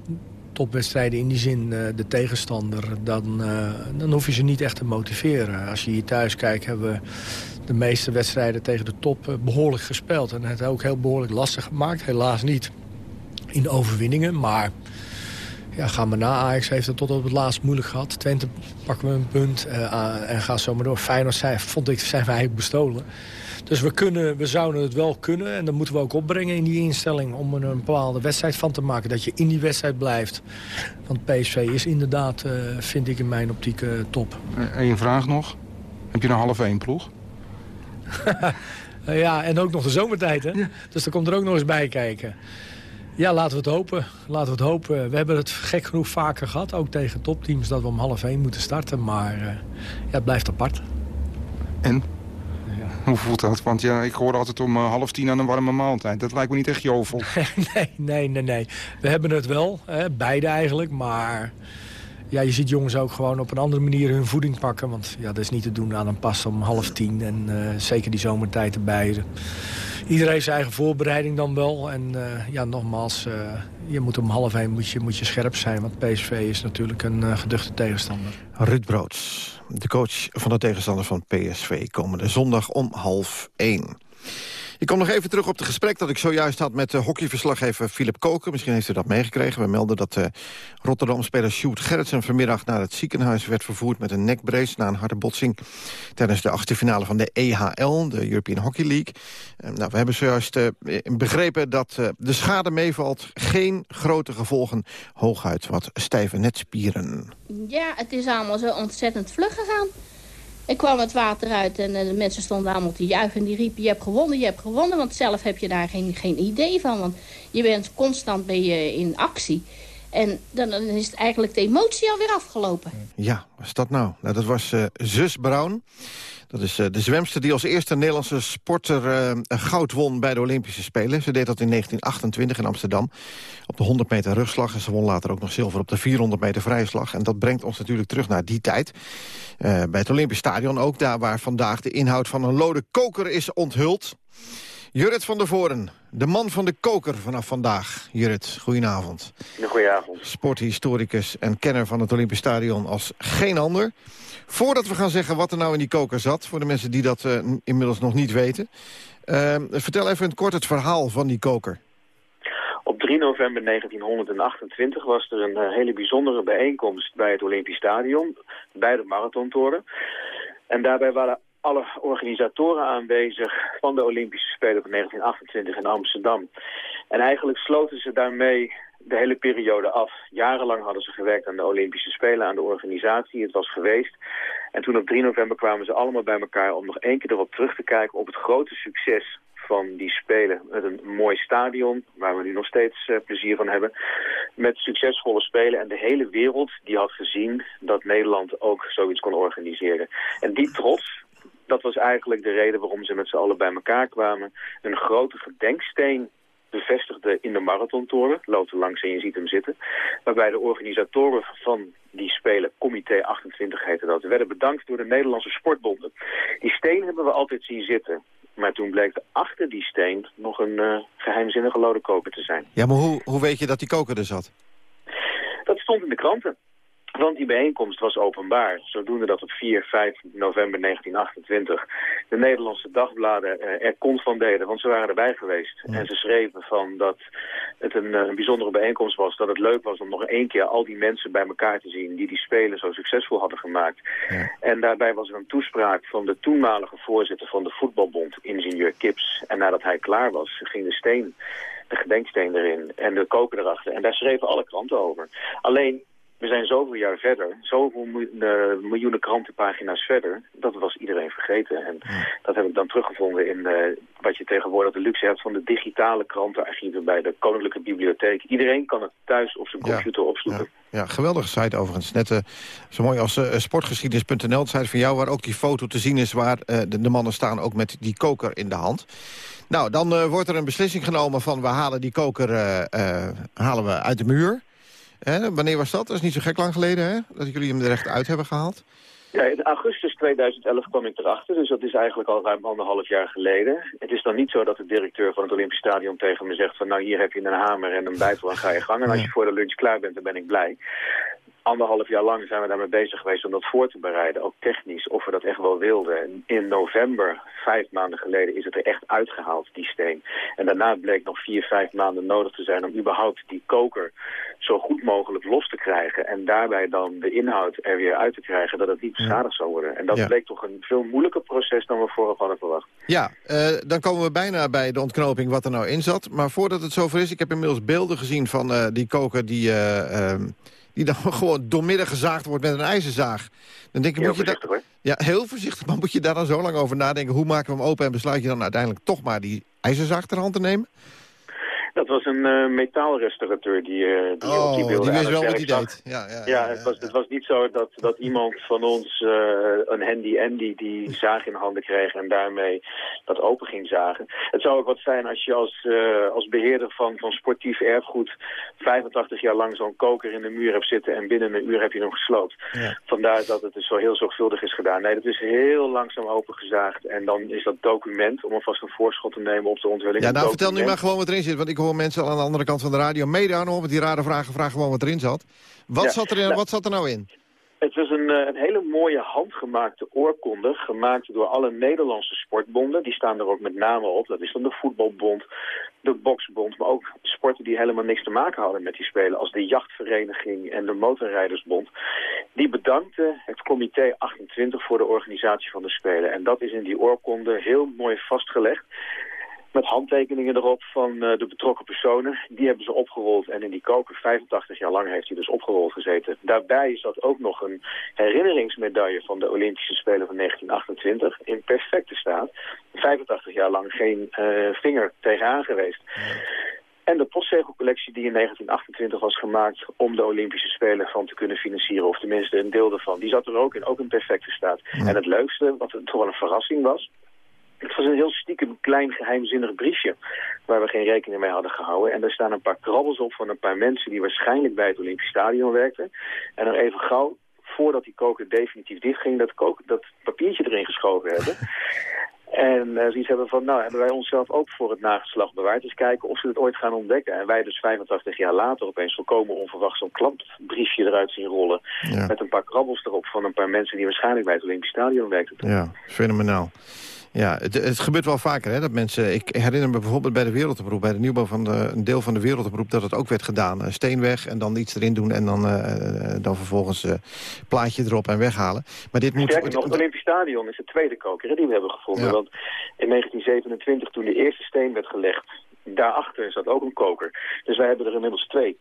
topwedstrijden in die zin uh, de tegenstander... Dan, dan hoef je ze niet echt te motiveren. Als je hier thuis kijkt hebben we de meeste wedstrijden tegen de top eh, behoorlijk gespeeld. En het ook heel behoorlijk lastig gemaakt. Helaas niet in overwinningen, maar... Ja, ga maar na. Ajax heeft het tot op het laatst moeilijk gehad. Twente pakken we een punt uh, en gaat zomaar door. Feyenoord zijn, vond ik, zijn wij eigenlijk bestolen. Dus we, kunnen, we zouden het wel kunnen. En dat moeten we ook opbrengen in die instelling... om er een bepaalde wedstrijd van te maken. Dat je in die wedstrijd blijft. Want PSV is inderdaad, uh, vind ik in mijn optiek, top. Eén vraag nog. Heb je een half één ploeg? *laughs* ja, en ook nog de zomertijd, hè? Dus daar komt er ook nog eens bij kijken. Ja, laten we het hopen. Laten we het hopen. We hebben het gek genoeg vaker gehad, ook tegen topteams, dat we om half één moeten starten. Maar uh, ja, het blijft apart. En? Ja. Hoe voelt dat? Want ja, ik hoor altijd om uh, half tien aan een warme maaltijd. Dat lijkt me niet echt jovel. *laughs* nee, nee, nee, nee. We hebben het wel, hè, beide eigenlijk, maar ja, je ziet jongens ook gewoon op een andere manier hun voeding pakken. Want ja, dat is niet te doen aan een pas om half tien. En uh, zeker die zomertijd erbij. Iedereen zijn eigen voorbereiding dan wel. En uh, ja, nogmaals, uh, je moet om half één moet je, moet je scherp zijn. Want PSV is natuurlijk een geduchte tegenstander. Ruud Broods, de coach van de tegenstander van PSV... komende zondag om half één. Ik kom nog even terug op het gesprek dat ik zojuist had met de hockeyverslaggever Philip Koker. Misschien heeft u dat meegekregen. We melden dat uh, Rotterdam-speler Sjoerd Gerritsen vanmiddag naar het ziekenhuis werd vervoerd met een nekbrace na een harde botsing tijdens de achtste finale van de EHL, de European Hockey League. Uh, nou, we hebben zojuist begrepen dat de schade meevalt. Geen grote gevolgen, hooguit wat stijve netspieren. Ja, het is allemaal zo ontzettend vlug gegaan. Ik kwam het water uit en de mensen stonden allemaal te juichen. En die riepen, je hebt gewonnen, je hebt gewonnen. Want zelf heb je daar geen, geen idee van. Want je bent constant ben je in actie. En dan, dan is het eigenlijk de emotie alweer afgelopen. Ja, wat is dat nou? nou dat was uh, zus Brown. Dat is uh, de zwemster die als eerste Nederlandse sporter uh, goud won bij de Olympische Spelen. Ze deed dat in 1928 in Amsterdam op de 100 meter rugslag. En ze won later ook nog zilver op de 400 meter vrijslag. En dat brengt ons natuurlijk terug naar die tijd. Bij het Olympisch Stadion ook, daar waar vandaag de inhoud van een lode koker is onthuld. Jurrit van der Voren, de man van de koker vanaf vandaag. Jurrit, goedenavond. Goedenavond. Sporthistoricus en kenner van het Olympisch Stadion als geen ander. Voordat we gaan zeggen wat er nou in die koker zat... voor de mensen die dat uh, inmiddels nog niet weten... Uh, vertel even in het kort het verhaal van die koker. Op 3 november 1928 was er een eh, hele bijzondere bijeenkomst bij het Olympisch Stadion, bij de Marathontoren. En daarbij waren alle organisatoren aanwezig van de Olympische Spelen van 1928 in Amsterdam. En eigenlijk sloten ze daarmee de hele periode af. Jarenlang hadden ze gewerkt aan de Olympische Spelen, aan de organisatie. Het was geweest. En toen op 3 november kwamen ze allemaal bij elkaar om nog één keer erop terug te kijken op het grote succes van die Spelen. Met een mooi stadion, waar we nu nog steeds uh, plezier van hebben. Met succesvolle Spelen. En de hele wereld die had gezien dat Nederland ook zoiets kon organiseren. En die trots, dat was eigenlijk de reden waarom ze met z'n allen bij elkaar kwamen. Een grote gedenksteen bevestigde in de marathontoren. Loopt er langs en je ziet hem zitten. Waarbij de organisatoren van die spelen, Comité 28 heette dat, werden bedankt door de Nederlandse sportbonden. Die steen hebben we altijd zien zitten. Maar toen bleek er achter die steen nog een uh, geheimzinnige lode koker te zijn. Ja, maar hoe, hoe weet je dat die koker er zat? Dat stond in de kranten. Want die bijeenkomst was openbaar, zodoende dat op 4, 5 november 1928 de Nederlandse dagbladen eh, er kont van deden, want ze waren erbij geweest. En ze schreven van dat het een, een, bijzondere bijeenkomst was, dat het leuk was om nog één keer al die mensen bij elkaar te zien die die Spelen zo succesvol hadden gemaakt. Ja. En daarbij was er een toespraak van de toenmalige voorzitter van de voetbalbond, ingenieur Kips. En nadat hij klaar was, ging de steen de gedenksteen erin en de koker erachter. En daar schreven alle kranten over. Alleen, we zijn zoveel jaar verder, zoveel uh, miljoenen krantenpagina's verder, dat was iedereen vergeten. En dat heb ik dan teruggevonden in uh, wat je tegenwoordig de luxe hebt van de digitale krantenarchieven bij de Koninklijke Bibliotheek. Iedereen kan het thuis op zijn computer ja, opzoeken. Ja, ja, geweldige site overigens. Net uh, zo mooi als sportgeschiedenis.nl, de site van jou, waar ook die foto te zien is waar de, de, mannen staan ook met die koker in de hand. Nou, dan wordt er een beslissing genomen van we halen die koker halen we uit de muur. Hè? Wanneer was dat? Dat is niet zo gek lang geleden, hè? Dat jullie hem er echt uit hebben gehaald. Ja, in augustus 2011 kwam ik erachter, dus dat is eigenlijk al ruim anderhalf jaar geleden. Het is dan niet zo dat de directeur van het Olympisch Stadion tegen me zegt van nou hier heb je een hamer en een bijtel en ga je gang. En als je voor de lunch klaar bent, dan ben ik blij anderhalf jaar lang zijn we daarmee bezig geweest om dat voor te bereiden, ook technisch, of we dat echt wel wilden. En in november, vijf maanden geleden, is het er echt uitgehaald, die steen. En daarna bleek nog vier, vijf maanden nodig te zijn om überhaupt die koker zo goed mogelijk los te krijgen. En daarbij dan de inhoud er weer uit te krijgen, dat het niet beschadigd zou worden. En dat Ja. bleek toch een veel moeilijker proces dan we vooraf hadden verwacht. Ja, eh, dan komen we bijna bij de ontknoping wat er nou in zat. Maar voordat het zover is, ik heb inmiddels beelden gezien van eh, die koker... die, eh, ehm, die dan *laughs* gewoon doormidden gezaagd wordt met een ijzerzaag. Dan denk ik, Heel moet je daar- voorzichtig, Ja, heel voorzichtig. Maar moet je daar dan zo lang over nadenken? Hoe maken we hem open en besluit je dan uiteindelijk toch maar die ijzerzaag ter hand te nemen? Dat was een eh, metaalrestaurateur die, eh, die Oh, op die beelden die wist wel wat hij deed. Ja, ja, Ja, het, was, het was niet zo dat, dat iemand van ons eh, een handy-andy die *laughs* zaag in handen kreeg en daarmee dat open ging zagen. Het zou ook wat zijn als je als, als beheerder van, van sportief erfgoed 85 jaar lang zo'n koker in de muur hebt zitten en binnen een uur heb je hem gesloopt. Vandaar dat het dus zo heel zorgvuldig is gedaan. Nee, dat is heel langzaam opengezaagd en dan is dat document, om alvast een voorschot te nemen op de ontwikkeling. Ja, nou vertel nu maar gewoon wat erin zit. Want ik hoor mensen al aan de andere kant van de radio meedoen... met die rare vragen, vraag gewoon wat erin zat. Wat, Ja, zat, er in, nou- wat zat er nou in? Het was een, eh, een hele mooie handgemaakte oorkonde, gemaakt door alle Nederlandse sportbonden. Die staan er ook met name op. Dat is dan de voetbalbond, de boksbond, maar ook sporten die helemaal niks te maken hadden met die spelen, als de jachtvereniging en de motorrijdersbond. Die bedankten het comité 28 voor de organisatie van de spelen. En dat is in die oorkonde heel mooi vastgelegd. Met handtekeningen erop van eh, de betrokken personen. Die hebben ze opgerold. En in die koker, 85 jaar lang, heeft hij dus opgerold gezeten. Daarbij zat ook nog een herinneringsmedaille van de Olympische Spelen van 1928. In perfecte staat. 85 jaar lang geen eh, vinger tegenaan geweest. En de postzegelcollectie die in 1928 was gemaakt om de Olympische Spelen van te kunnen financieren. Of tenminste een deel daarvan. Die zat er ook in, ook in perfecte staat. En het leukste, wat toch wel een verrassing was. Het was een heel stiekem klein geheimzinnig briefje waar we geen rekening mee hadden gehouden. En daar staan een paar krabbels op van een paar mensen die waarschijnlijk bij het Olympisch Stadion werkten. En er even gauw, voordat die koker definitief dichtging, dat, koker, dat papiertje erin geschoven hebben. *laughs* En eh, zoiets hebben van, nou hebben wij onszelf ook voor het nageslacht bewaard. Dus kijken of ze het ooit gaan ontdekken. En wij dus 85 jaar later opeens volkomen onverwacht zo'n klapbriefje eruit zien rollen. Met een paar krabbels erop van een paar mensen die waarschijnlijk bij het Olympisch Stadion werkten. Ja, fenomenaal. Ja, het, het gebeurt wel vaker hè, dat mensen... Ik herinner me bijvoorbeeld bij de wereldomroep, bij de nieuwbouw van de, een deel van de wereldomroep... dat het ook werd gedaan. Uh, steen weg en dan iets erin doen en dan, uh, dan vervolgens uh, plaatje erop en weghalen. Maar dit moet... Sterker nog, het Olympisch Stadion is de tweede koker hè, die we hebben gevonden. Ja. Want in 1927, toen de eerste steen werd gelegd... daarachter zat ook een koker. Dus wij hebben er inmiddels twee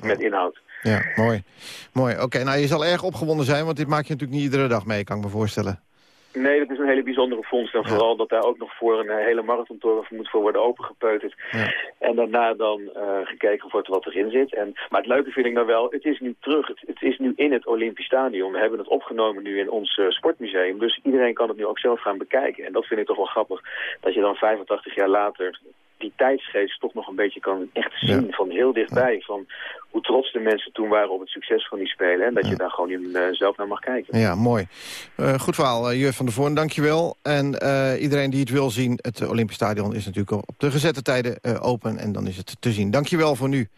met inhoud. Ja, mooi. mooi. Oké, okay, nou je zal erg opgewonden zijn, want dit maak je natuurlijk niet iedere dag mee, kan ik me voorstellen. Nee, dat is een hele bijzondere vondst. En ja. vooral dat daar ook nog voor een hele marathontoren moet voor worden opengepeuterd. Ja. En daarna dan uh, gekeken wordt wat erin zit. En, maar het leuke vind ik nou wel, het is nu terug. Het, het, is nu in het Olympisch Stadion. We hebben het opgenomen nu in ons uh, sportmuseum. Dus iedereen kan het nu ook zelf gaan bekijken. En dat vind ik toch wel grappig. Dat je dan 85 jaar later die tijdsgeest toch nog een beetje kan echt zien ja. van heel dichtbij. Van hoe trots de mensen toen waren op het succes van die Spelen. En dat ja. je daar gewoon in, uh, zelf naar mag kijken. Ja, mooi. Uh, goed verhaal, uh, Juf van der Voorn, dankjewel. En iedereen die het wil zien, het Olympisch Stadion is natuurlijk op de gezette tijden open. En dan is het te zien. Dankjewel voor nu.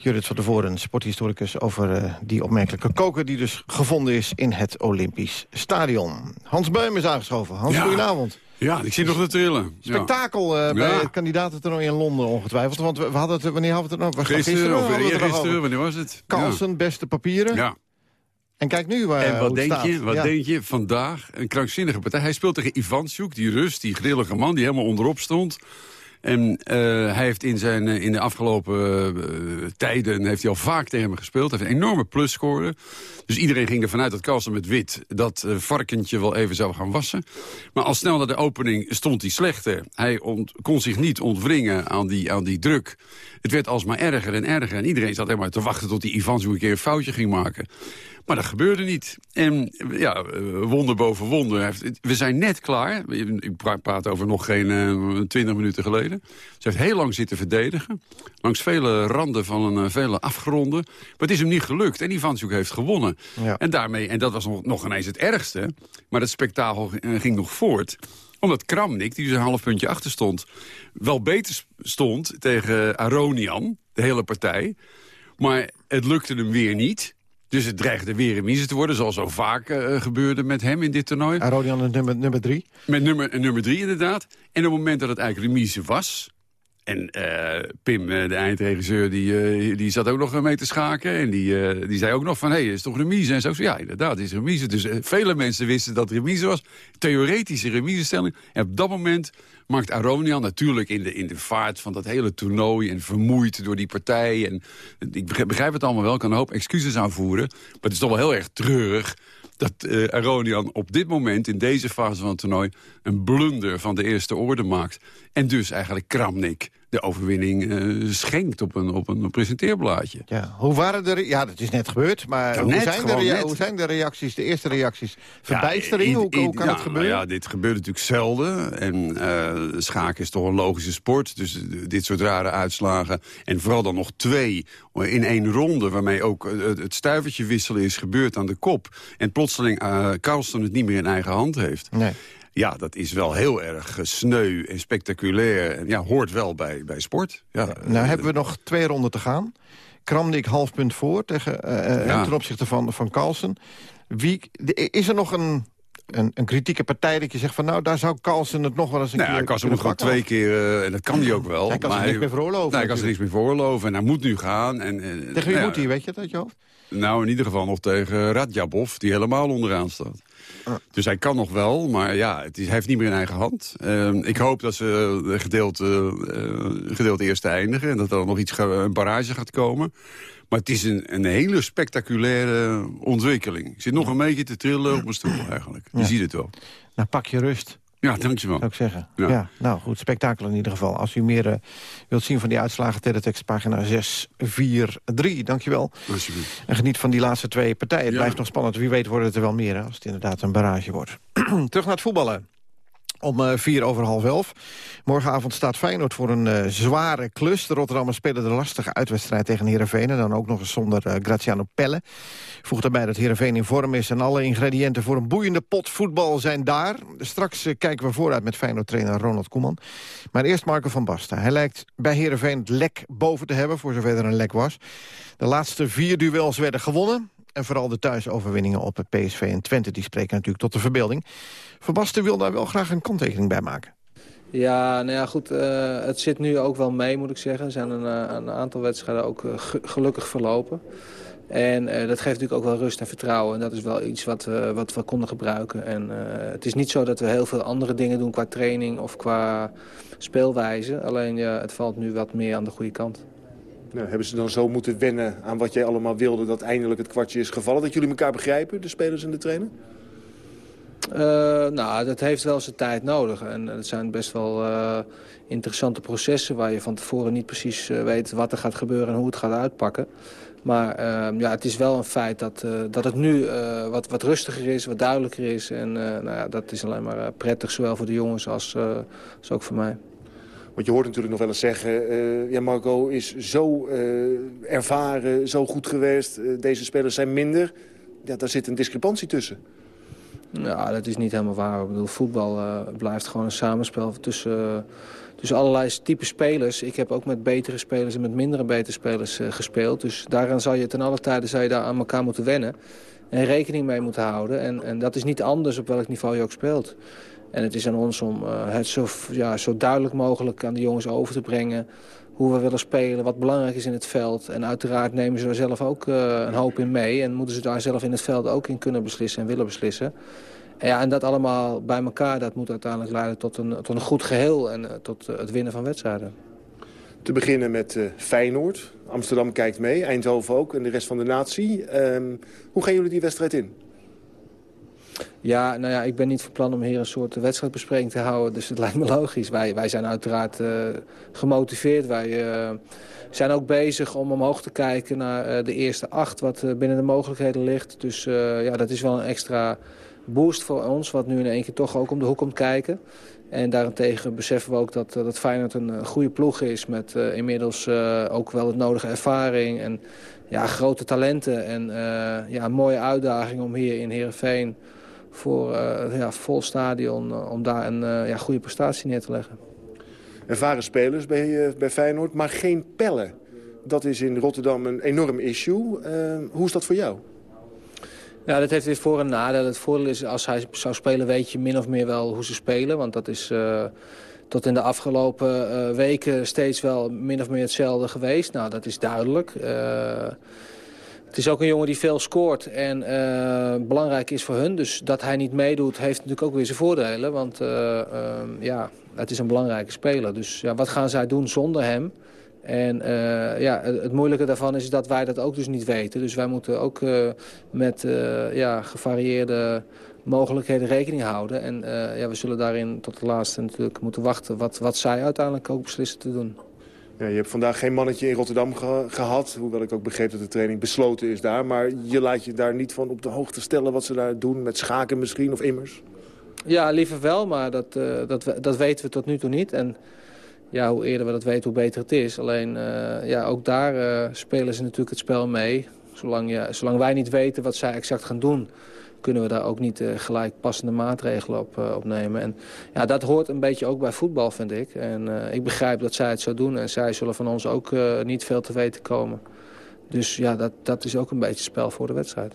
Judith van der Voren, sporthistoricus, over uh, die opmerkelijke koker... die dus gevonden is in het Olympisch Stadion. Hans Beum is aangeschoven. Hans, ja. goedenavond. Ja, ik zit nog te trillen. Spektakel uh, ja. bij het kandidatentoernooi in Londen ongetwijfeld. Want we, we hadden het, wanneer hadden we het nog? Gisteren, gisteren of eergisteren, wanneer was het? Ja. beste papieren. Ja. En kijk nu waar En wat, denk staat. je, wat ja. denk je? Vandaag een krankzinnige partij. Hij speelt tegen Ivansjuk, die Rus, die grillige man die helemaal onderop stond. En uh, hij heeft in, zijn, uh, in de afgelopen uh, tijden heeft hij al vaak tegen hem gespeeld. Hij heeft een enorme plusscore. Dus iedereen ging ervan uit dat Carlsen met wit dat varkentje wel even zou gaan wassen. Maar al snel na de opening stond hij slechter. Hij kon zich niet ontwringen aan die, aan die druk. Het werd alsmaar erger en erger. En iedereen zat helemaal te wachten tot die Ivan zo een keer een foutje ging maken. Maar dat gebeurde niet. En ja, wonder boven wonder. We zijn net klaar. Ik praat over nog geen 20 minuten geleden. Ze heeft heel lang zitten verdedigen. Langs vele randen van een, uh, vele afgronden. Maar het is hem niet gelukt. En Ivansjuk heeft gewonnen. Ja. En daarmee, en dat was nog, nog ineens het ergste. Maar het spektakel uh, ging nog voort omdat Kramnik, die dus een half puntje achter stond... wel beter stond tegen Aronian, de hele partij. Maar het lukte hem weer niet. Dus het dreigde weer een mise te worden, zoals zo vaak uh, gebeurde met hem in dit toernooi. Aronian nummer, nummer drie. Met nummer, nummer drie, inderdaad. En op het moment dat het eigenlijk remise was... En uh, Pim, uh, de eindregisseur, die, uh, die zat ook nog mee te schaken. En die, die zei ook nog van, hé, hey, is toch remise? En zo, ja, inderdaad, is remise. Dus vele mensen wisten dat remise was. Theoretische remisestelling. En op dat moment maakt Aronian natuurlijk in de, in de vaart van dat hele toernooi... en vermoeid door die partij. En ik begrijp het allemaal wel, ik kan een hoop excuses aanvoeren. Maar het is toch wel heel erg treurig dat Aronian op dit moment, in deze fase van het toernooi... een blunder van de eerste orde maakt. En dus eigenlijk Kramnik de overwinning uh, schenkt op een, op een presenteerblaadje. Ja, hoe waren de... Ja, dat is net gebeurd, maar ja, hoe, net, zijn de hoe zijn de reacties, de eerste reacties? Verbijstering, ja, hoe, hoe, kan ja, het gebeuren? Ja, dit gebeurt natuurlijk zelden. En uh, schaken is toch een logische sport. Dus dit soort rare uitslagen. En vooral dan nog twee in één ronde... waarmee ook het, het stuivertje wisselen is gebeurd aan de kop. En plotseling uh, Carlsen het niet meer in eigen hand heeft. Nee. Ja, dat is wel heel erg sneu en spectaculair. En ja, hoort wel bij, bij sport. Ja, nou hebben we nog twee ronden te gaan. Kramnik half punt voor tegen, ja. ten opzichte van, van Carlsen. Wie, is er nog een, een, een, kritieke partij dat je zegt van... nou, daar zou Carlsen het nog wel eens een nou, keer Carlsen moet gewoon twee keer, uh, en dat kan hij ook wel. Hij kan zich niks meer veroorloven. Nee, hij kan zich niks meer veroorloven en hij moet nu gaan. En, en, tegen wie nou, moet hij, weet je dat je hoofd? Nou, in ieder geval nog tegen Radjabov, die helemaal onderaan staat. Dus hij kan nog wel, maar ja, het is, hij heeft niet meer in eigen hand. Uh, ik hoop dat ze gedeeld, uh, gedeeld eerste eindigen... en dat er nog iets een barrage gaat komen. Maar het is een, een hele spectaculaire ontwikkeling. Ik zit nog een beetje te trillen op mijn stoel eigenlijk. Je ziet het wel. Nou, pak je rust. Ja, dankjewel. Zou ik zeggen. Ja. ja. nou goed, spektakel in ieder geval. Als u meer uh, wilt zien van die uitslagen, teletext pagina 643. Dankjewel. Alsjeblieft. En geniet van die laatste twee partijen. Het ja. blijft nog spannend. Wie weet worden het er wel meer, hè, als het inderdaad een barrage wordt. *clears throat* Terug naar het voetballen. Om uh, vier over half elf. Morgenavond staat Feyenoord voor een uh, zware klus. De Rotterdammers spelen de lastige uitwedstrijd tegen Heerenveen... en dan ook nog eens zonder uh, Graziano Pelle. Voeg daarbij dat Heerenveen in vorm is... en alle ingrediënten voor een boeiende pot voetbal zijn daar. Straks kijken we vooruit met Feyenoord-trainer Ronald Koeman. Maar eerst Marco van Basten. Hij lijkt bij Heerenveen het lek boven te hebben... voor zover er een lek was. De laatste vier duels werden gewonnen. En vooral de thuisoverwinningen op PSV en Twente... die spreken natuurlijk tot de verbeelding. Verbasten wil daar wel graag een kanttekening bij maken. Ja, nou ja, goed. Uh, het zit nu ook wel mee, moet ik zeggen. Er zijn een, een aantal wedstrijden ook uh, gelukkig verlopen. En dat geeft natuurlijk ook wel rust en vertrouwen. En dat is wel iets wat, uh, wat we konden gebruiken. En het is niet zo dat we heel veel andere dingen doen qua training of qua speelwijze. Alleen het valt nu wat meer aan de goede kant. Nou, hebben ze dan zo moeten wennen aan wat jij allemaal wilde... dat eindelijk het kwartje is gevallen? Dat jullie elkaar begrijpen, de spelers en de trainer? nou, dat heeft wel zijn tijd nodig. En het zijn best wel interessante processen... waar je van tevoren niet precies weet wat er gaat gebeuren en hoe het gaat uitpakken. Maar uh, ja, het is wel een feit dat, dat het nu wat, wat rustiger is, wat duidelijker is. En nou ja, dat is alleen maar prettig, zowel voor de jongens als, als ook voor mij. Want je hoort natuurlijk nog wel eens zeggen... ja, Marco is zo ervaren, zo goed geweest. deze spelers zijn minder. Ja, daar zit een discrepantie tussen. Ja, dat is niet helemaal waar. Ik bedoel, voetbal blijft gewoon een samenspel tussen dus allerlei type spelers. Ik heb ook met betere spelers en met mindere betere spelers gespeeld. Dus daaraan zal je ten alle tijde zou je daar aan elkaar moeten wennen. En rekening mee moeten houden. En, en dat is niet anders op welk niveau je ook speelt. En het is aan ons om uh, het zo, ja, zo duidelijk mogelijk aan de jongens over te brengen. Hoe we willen spelen, wat belangrijk is in het veld. En uiteraard nemen ze er zelf ook uh, een hoop in mee. En moeten ze daar zelf in het veld ook in kunnen beslissen en willen beslissen. En, ja, en dat allemaal bij elkaar, dat moet uiteindelijk leiden tot een, tot een goed geheel en uh, tot het winnen van wedstrijden. Te beginnen met Feyenoord. Amsterdam kijkt mee, Eindhoven ook en de rest van de natie. Um, hoe gaan jullie die wedstrijd in? Ja, nou ja, ik ben niet van plan om hier een soort wedstrijdbespreking te houden. Dus het *laughs* lijkt me logisch. Wij, wij zijn uiteraard uh, gemotiveerd. Wij uh, zijn ook bezig om omhoog te kijken naar uh, de eerste acht... wat binnen de mogelijkheden ligt. Dus ja, dat is wel een extra boost voor ons, wat nu in één keer toch ook om de hoek komt kijken. En daarentegen beseffen we ook dat, dat Feyenoord een goede ploeg is... met inmiddels ook wel het nodige ervaring en ja, grote talenten. En ja, een mooie uitdaging om hier in Heerenveen voor ja, vol stadion... om daar een ja, goede prestatie neer te leggen. Ervaren spelers bij, bij Feyenoord, maar geen pellen. Dat is in Rotterdam een enorm issue. hoe is dat voor jou? Ja, dat heeft weer voor- en nadeel. Het voordeel is, als hij zou spelen, weet je min of meer wel hoe ze spelen. Want dat is uh, tot in de afgelopen uh, weken steeds wel min of meer hetzelfde geweest. Nou, dat is duidelijk. Uh, het is ook een jongen die veel scoort en belangrijk is voor hun. Dus dat hij niet meedoet, heeft natuurlijk ook weer zijn voordelen. Want ja, het is een belangrijke speler. Dus ja, wat gaan zij doen zonder hem? En uh, ja, het moeilijke daarvan is dat wij dat ook dus niet weten. Dus wij moeten ook met ja, gevarieerde mogelijkheden rekening houden. En ja, we zullen daarin tot de laatste natuurlijk moeten wachten... wat, wat zij uiteindelijk ook beslissen te doen. Ja, je hebt vandaag geen mannetje in Rotterdam ge gehad. Hoewel ik ook begreep dat de training besloten is daar. Maar je laat je daar niet van op de hoogte stellen wat ze daar doen. Met schaken misschien of immers? Ja, liever wel. Maar dat, dat, dat weten we tot nu toe niet. En ja, hoe eerder we dat weten, hoe beter het is. Alleen, uh, ja, ook daar uh, spelen ze natuurlijk het spel mee. Zolang, ja, zolang wij niet weten wat zij exact gaan doen... kunnen we daar ook niet uh, gelijk passende maatregelen op, op nemen. En ja, dat hoort een beetje ook bij voetbal, vind ik. En ik begrijp dat zij het zo doen. En zij zullen van ons ook niet veel te weten komen. Dus ja, dat, dat is ook een beetje spel voor de wedstrijd.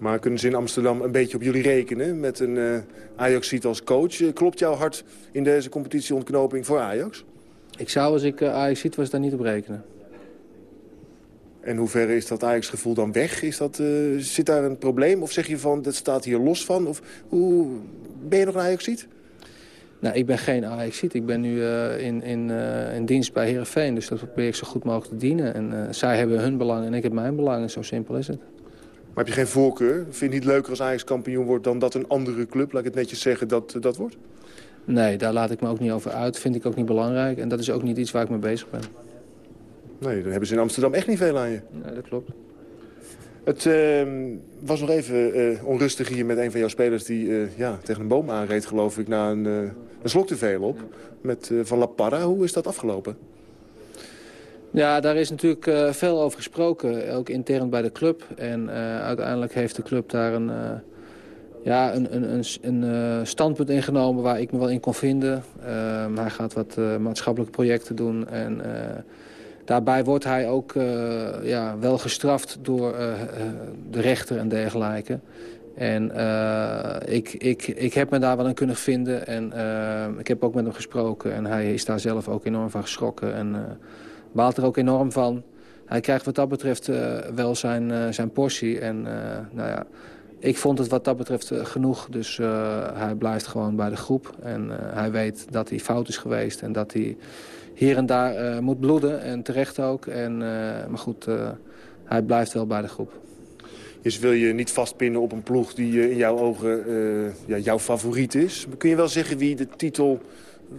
Maar kunnen ze in Amsterdam een beetje op jullie rekenen met een uh, Ajax als coach? Klopt jouw hart in deze competitieontknoping voor Ajax? Ik zou als ik uh, Ajax ziet was daar niet op rekenen. En hoe ver is dat Ajax-gevoel dan weg? Is dat, uh, zit daar een probleem? Of zeg je van, dat staat hier los van? Of hoe, ben je nog een ajax -ziet? Nou, ik ben geen ajax -ziet. Ik ben nu uh, in, in, uh, in dienst bij Heerenveen. Dus dat probeer ik zo goed mogelijk te dienen. En zij hebben hun belang en ik heb mijn belang. En zo simpel is het. Maar heb je geen voorkeur? Vind je het niet leuker als Ajax kampioen wordt... dan dat een andere club, laat ik het netjes zeggen, dat, dat wordt? Nee, daar laat ik me ook niet over uit. Vind ik ook niet belangrijk. En dat is ook niet iets waar ik mee bezig ben. Nee, dan hebben ze in Amsterdam echt niet veel aan je. Nee, dat klopt. Het uh, was nog even uh, onrustig hier met een van jouw spelers... die uh, ja, tegen een boom aanreed, geloof ik, na een, een slok te veel op. Met Van La Parra. Hoe is dat afgelopen? Ja, daar is natuurlijk veel over gesproken, ook intern bij de club. En uiteindelijk heeft de club daar een, ja, een, een, een, een standpunt ingenomen waar ik me wel in kon vinden. Ehm, hij gaat wat maatschappelijke projecten doen en Daarbij wordt hij ook ja, wel gestraft door de rechter en dergelijke. En ik, ik, ik heb me daar wel in kunnen vinden. En ik heb ook met hem gesproken. En hij is daar zelf ook enorm van geschrokken. En baalt er ook enorm van. Hij krijgt wat dat betreft wel zijn, zijn portie. En nou ja, ik vond het wat dat betreft genoeg. Dus hij blijft gewoon bij de groep. En hij weet dat hij fout is geweest. En dat hij hier en daar moet bloeden. En terecht ook. En, maar goed, hij blijft wel bij de groep. Dus wil je niet vastpinnen op een ploeg die in jouw ogen ja, jouw favoriet is? Kun je wel zeggen wie de titel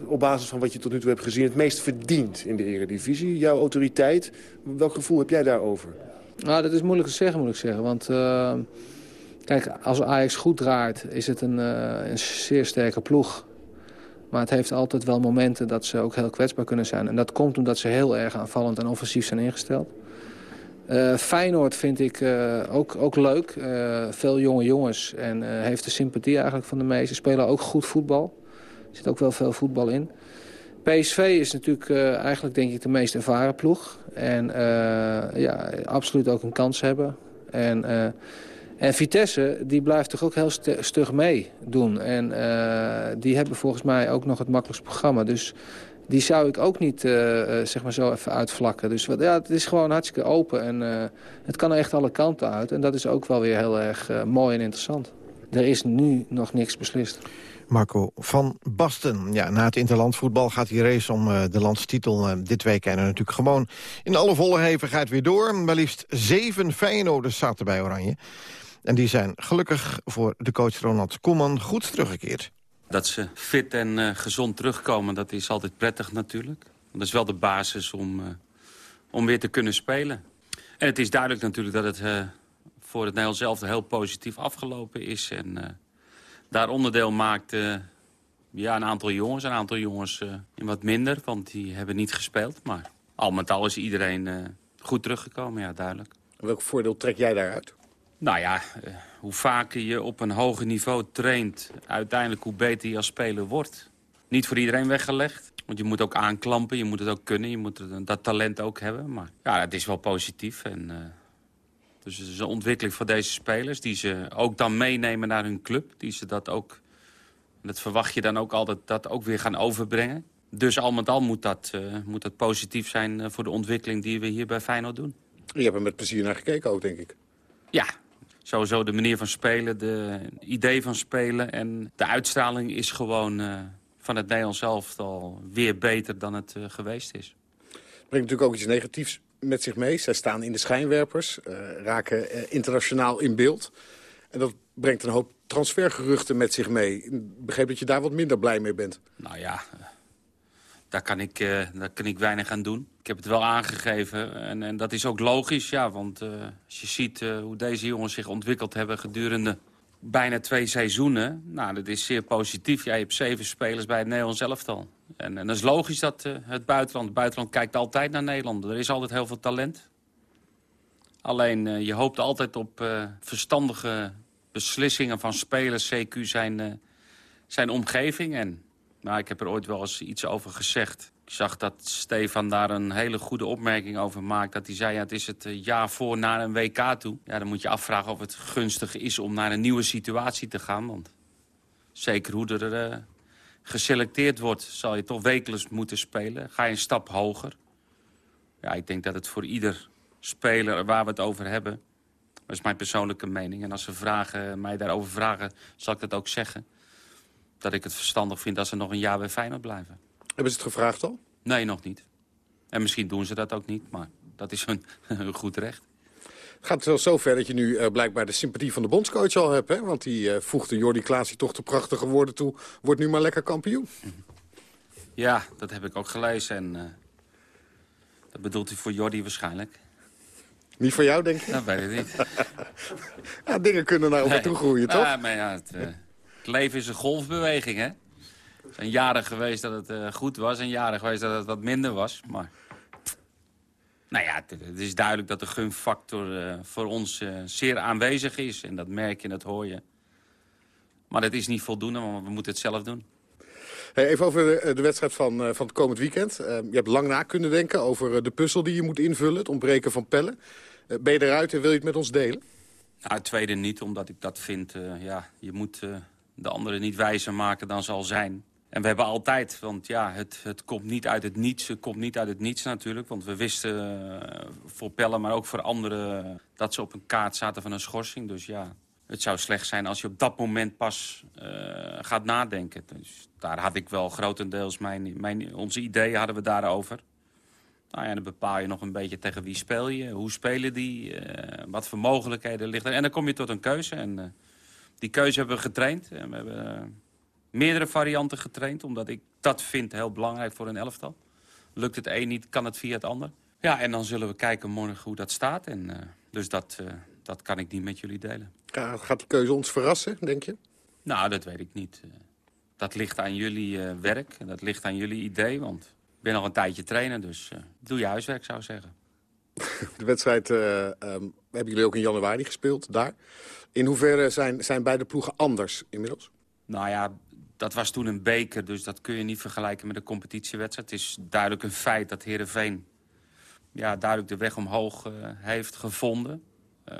op basis van wat je tot nu toe hebt gezien... het meest verdient in de eredivisie? Jouw autoriteit, welk gevoel heb jij daarover? Nou, dat is moeilijk te zeggen, moet ik zeggen. Want Kijk, als Ajax goed draait is het een, uh, een zeer sterke ploeg. Maar het heeft altijd wel momenten dat ze ook heel kwetsbaar kunnen zijn. En dat komt omdat ze heel erg aanvallend en offensief zijn ingesteld. Uh, Feyenoord vind ik uh, ook, ook leuk. Uh, veel jonge jongens en heeft de sympathie eigenlijk van de meesten. Spelen ook goed voetbal. Er zit ook wel veel voetbal in. PSV is natuurlijk eigenlijk denk ik de meest ervaren ploeg. En ja, absoluut ook een kans hebben. En en Vitesse, die blijft toch ook heel stug meedoen. En uh, die hebben volgens mij ook nog het makkelijkste programma. Dus die zou ik ook niet uh, zeg maar zo even uitvlakken. Dus ja, het is gewoon hartstikke open en het kan echt alle kanten uit. En dat is ook wel weer heel erg mooi en interessant. Er is nu nog niks beslist. Marco van Basten. Ja, na het interlandvoetbal gaat die race om de landstitel uh, dit weekend natuurlijk gewoon in alle volle hevigheid weer door. Maar liefst zeven Feyenoorders zaten bij Oranje. En die zijn gelukkig voor de coach Ronald Koeman goed teruggekeerd. Dat ze fit en uh, gezond terugkomen, dat is altijd prettig natuurlijk. Dat is wel de basis om, uh, om weer te kunnen spelen. En het is duidelijk natuurlijk dat het uh, voor het Nederlands zelf heel positief afgelopen is. En daar onderdeel maakt ja, een aantal jongens. Een aantal jongens in wat minder, want die hebben niet gespeeld. Maar al met al is iedereen goed teruggekomen, ja, duidelijk. Welk voordeel trek jij daaruit? Nou ja, uh, hoe vaker je op een hoger niveau traint... uiteindelijk hoe beter je als speler wordt. Niet voor iedereen weggelegd. Want je moet ook aanklampen, je moet het ook kunnen. Je moet dat talent ook hebben. Maar ja, het is wel positief. En, uh, dus het is een ontwikkeling voor deze spelers... die ze ook dan meenemen naar hun club. Die ze dat ook... Dat verwacht je dan ook altijd dat ook weer gaan overbrengen. Dus al met al moet dat, uh, moet dat positief zijn voor de ontwikkeling die we hier bij Feyenoord doen. Je hebt er met plezier naar gekeken ook, denk ik. Ja, sowieso de manier van spelen, de idee van spelen. En de uitstraling is gewoon uh, van het Nederlands elftal weer beter dan het uh, geweest is. Het brengt natuurlijk ook iets negatiefs met zich mee. Zij staan in de schijnwerpers, uh, raken internationaal in beeld. En dat brengt een hoop transfergeruchten met zich mee. Ik begreep dat je daar wat minder blij mee bent. Nou ja, daar kan ik, uh, daar kan ik weinig aan doen. Ik heb het wel aangegeven en, en dat is ook logisch, ja. Want uh, als je ziet uh, hoe deze jongens zich ontwikkeld hebben gedurende bijna twee seizoenen... nou, dat is zeer positief. Jij hebt zeven spelers bij het Nederlands elftal. En, en dat is logisch dat het buitenland... Het buitenland kijkt altijd naar Nederland. Er is altijd heel veel talent. Alleen, je hoopt altijd op verstandige beslissingen van spelers... CQ zijn, zijn omgeving en nou, ik heb er ooit wel eens iets over gezegd. Ik zag dat Stefan daar een hele goede opmerking over maakt. Dat hij zei, ja, het is het eh, jaar voor naar een WK toe. Ja, dan moet je afvragen of het gunstig is om naar een nieuwe situatie te gaan. Want zeker hoe er uh, geselecteerd wordt, zal je toch wekelijks moeten spelen. Ga je een stap hoger. Ja, ik denk dat het voor ieder speler waar we het over hebben... dat is mijn persoonlijke mening. En als ze vragen, mij daarover vragen, zal ik dat ook zeggen dat ik het verstandig vind dat ze nog een jaar bij Feyenoord blijven. Hebben ze het gevraagd al? Nee, nog niet. En misschien doen ze dat ook niet, maar dat is hun, *laughs* hun goed recht. Het gaat wel zo ver dat je nu uh, blijkbaar de sympathie van de bondscoach al hebt. Hè? Want die uh, voegde Jordi Klaasie toch de prachtige woorden toe. Wordt nu maar lekker kampioen. Ja, dat heb ik ook gelezen. En uh, dat bedoelt hij voor Jordi waarschijnlijk. Niet voor jou, denk je? Dat weet ik niet. *laughs* ja, dingen kunnen naar elkaar toe groeien, toch? Ja, maar ja, het, het leven is een golfbeweging, hè? Er zijn jaren geweest dat het uh, goed was en jaren geweest dat het wat minder was. Maar nou ja, het, het is duidelijk dat de gunfactor uh, voor ons uh, zeer aanwezig is. En dat merk je en dat hoor je. Maar dat is niet voldoende, want we moeten het zelf doen. Hey, even over de, de wedstrijd van, van het komend weekend. Je hebt lang na kunnen denken over de puzzel die je moet invullen. Het ontbreken van pellen. ben je eruit en wil je het met ons delen? Nou, het tweede niet, omdat ik dat vind... ja, je moet de anderen niet wijzer maken dan ze al zijn. En we hebben altijd, want ja, het, het komt niet uit het niets. Het komt niet uit het niets natuurlijk. Want we wisten voor Pellen, maar ook voor anderen... dat ze op een kaart zaten van een schorsing. Dus ja, het zou slecht zijn als je op dat moment pas uh, gaat nadenken. Dus daar had ik wel grotendeels mijn, mijn, onze ideeën hadden we daarover. Nou ja, dan bepaal je nog een beetje tegen wie speel je, hoe spelen die, wat voor mogelijkheden liggen er. En dan kom je tot een keuze. En die keuze hebben we getraind. En we hebben meerdere varianten getraind, omdat ik dat vind heel belangrijk voor een elftal. Lukt het een niet, kan het via het ander. Ja, en dan zullen we kijken morgen hoe dat staat. En, dus dat, dat kan ik niet met jullie delen. Ja, gaat die keuze ons verrassen, denk je? Nou, dat weet ik niet. Dat ligt aan jullie uh, werk en dat ligt aan jullie idee. Want ik ben al een tijdje trainer, dus doe je huiswerk, zou ik zeggen. *laughs* De wedstrijd um, hebben jullie ook in januari gespeeld, daar. In hoeverre zijn, zijn beide ploegen anders inmiddels? Nou ja, dat was toen een beker, dus dat kun je niet vergelijken met een competitiewedstrijd. Het is duidelijk een feit dat Heerenveen ja, duidelijk de weg omhoog heeft gevonden. Uh,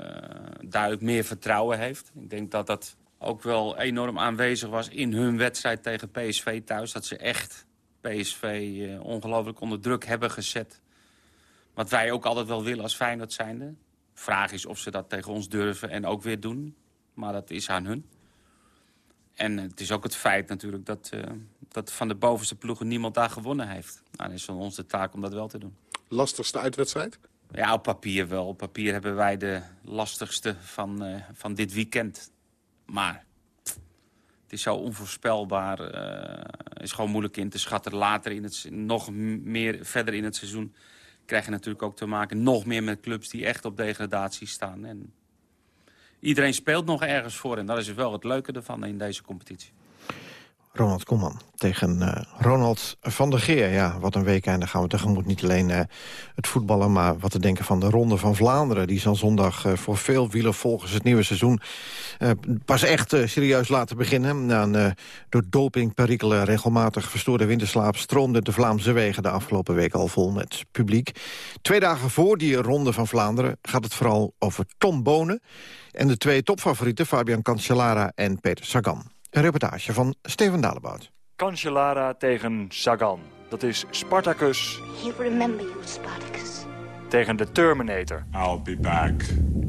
duidelijk meer vertrouwen heeft. Ik denk dat dat ook wel enorm aanwezig was in hun wedstrijd tegen PSV thuis. Dat ze echt PSV uh, ongelooflijk onder druk hebben gezet. Wat wij ook altijd wel willen als Feyenoord zijnde. Vraag is of ze dat tegen ons durven en ook weer doen. Maar dat is aan hun. En het is ook het feit natuurlijk dat, uh, dat van de bovenste ploegen niemand daar gewonnen heeft. Nou, dan is van ons de taak om dat wel te doen. Lastigste uitwedstrijd? Ja, op papier wel. Op papier hebben wij de lastigste van, uh, van dit weekend. Maar het is zo onvoorspelbaar. Het uh, is gewoon moeilijk in te schatten. Later, in het, nog meer verder in het seizoen... krijg je natuurlijk ook te maken nog meer met clubs die echt op degradatie staan. En iedereen speelt nog ergens voor. En dat is wel het leuke ervan in deze competitie. Ronald Koeman tegen uh, Ronald van der Geer. Ja, wat een week dan gaan we tegemoet niet alleen uh, het voetballen... maar wat te denken van de Ronde van Vlaanderen. Die zal zondag uh, voor veel wielervolgers het nieuwe seizoen... pas echt serieus laten beginnen. Na een door dopingperikelen regelmatig verstoorde winterslaap... stroomde de Vlaamse wegen de afgelopen week al vol met publiek. Twee dagen voor die Ronde van Vlaanderen gaat het vooral over Tom Bonen... en de twee topfavorieten Fabian Cancellara en Peter Sagan. Een reportage van Steven Dalebout. Cancellara tegen Sagan. Dat is Spartacus. You remember you, Spartacus. Tegen de Terminator. I'll be back.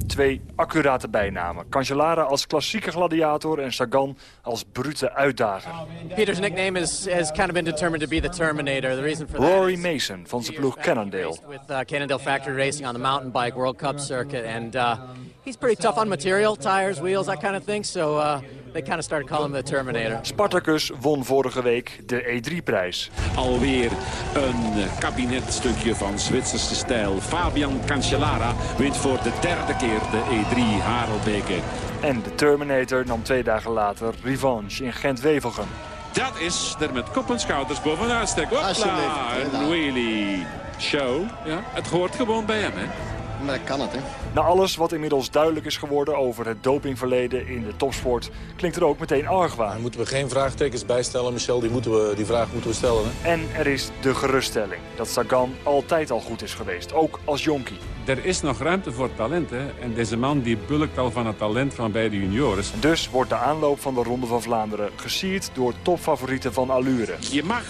Twee accurate bijnamen. Cancellara als klassieke gladiator en Sagan als brute uitdager. Peter's nickname is, has kind of been determined to be the Terminator. The reason for Rory Mason van zijn ploeg Cannondale. With uh, Cannondale Factory Racing on the mountain bike World Cup circuit. And uh, he's pretty tough on material, tires, wheels, that kind of thing. So... Uh, they kind of started calling him the Terminator. Spartacus won vorige week de E3-prijs. Alweer een kabinetstukje van Zwitserse stijl. Fabian Cancellara wint voor de derde keer de E3 Harelbeke. En de Terminator nam twee dagen later revanche in Gent-Wevelgem. Dat is er met kop en schouders bovenuit steken. Hopla, een wheelie show. Ja, het hoort gewoon bij hem, hè? Maar dat kan het, hè? Na alles wat inmiddels duidelijk is geworden over het dopingverleden in de topsport... klinkt er ook meteen argwaan. Daar moeten we geen vraagtekens bijstellen, Michel. Die, moeten we, die vraag moeten we stellen. Hè? En er is de geruststelling dat Sagan altijd al goed is geweest, ook als jonkie. Er is nog ruimte voor talent, hè? En deze man die bulkt al van het talent van beide juniores. Dus wordt de aanloop van de Ronde van Vlaanderen gesierd door topfavorieten van allure. Je mag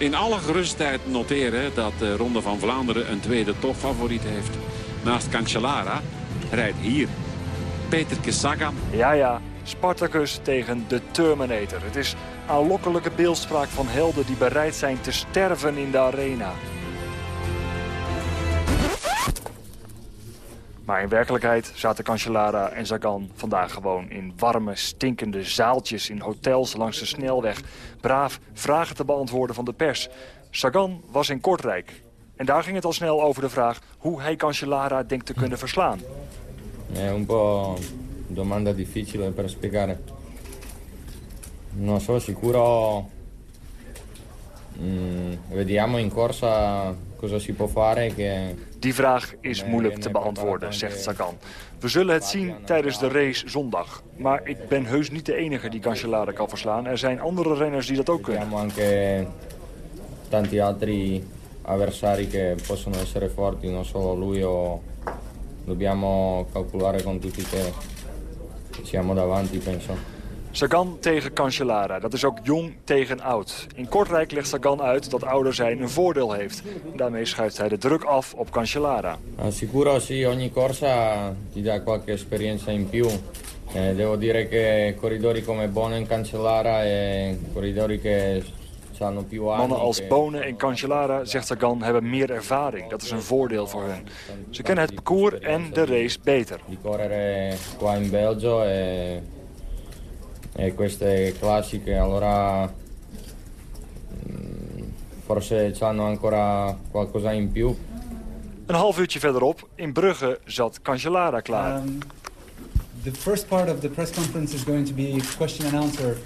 in alle gerustheid noteren dat de Ronde van Vlaanderen een tweede topfavoriet heeft. Naast Cancellara rijdt hier Peter Sagan. Ja, ja. Spartacus tegen de Terminator. Het is aanlokkelijke beeldspraak van helden die bereid zijn te sterven in de arena. Maar in werkelijkheid zaten Cancellara en Sagan vandaag gewoon in warme, stinkende zaaltjes in hotels langs de snelweg. Braaf vragen te beantwoorden van de pers. Sagan was in Kortrijk. En daar ging het al snel over de vraag hoe hij Cancellara denkt te kunnen verslaan. È un po' domanda difficile per spiegare. Non so, sicuro mm, vediamo in corsa cosa si può fare che Die vraag is moeilijk te beantwoorden, zegt Sagan. We zullen het zien tijdens de race zondag. Maar ik ben heus niet de enige die Cancellara kan verslaan. Er zijn andere renners die dat ook kunnen. Tanti altri avversari che possono essere forti, non solo lui o dobbiamo calcolare con tutti che siamo davanti, penso. Sagan tegen Cancellara. Dat is ook jong tegen oud. In Kortrijk legt Sagan uit dat ouder zijn een voordeel heeft. Daarmee schuift hij de druk af op Cancellara. Sicuro sì, ogni corsa ti dà qualche esperienza in più. Eh, devo dire che corridori come Bono e Cancellara e corridori che anni... Mannen als Bonen en Cancellara, zegt Sagan, hebben meer ervaring. Dat is een voordeel voor hen. Ze kennen het parcours en de race beter. qua in Belgio e, queste classiche allora mm, forse hanno ancora qualcosa in più Een half uurtje verderop, in Brugge, zat Cancellara klaar. Um, the first part of the press conference is going to be question and answer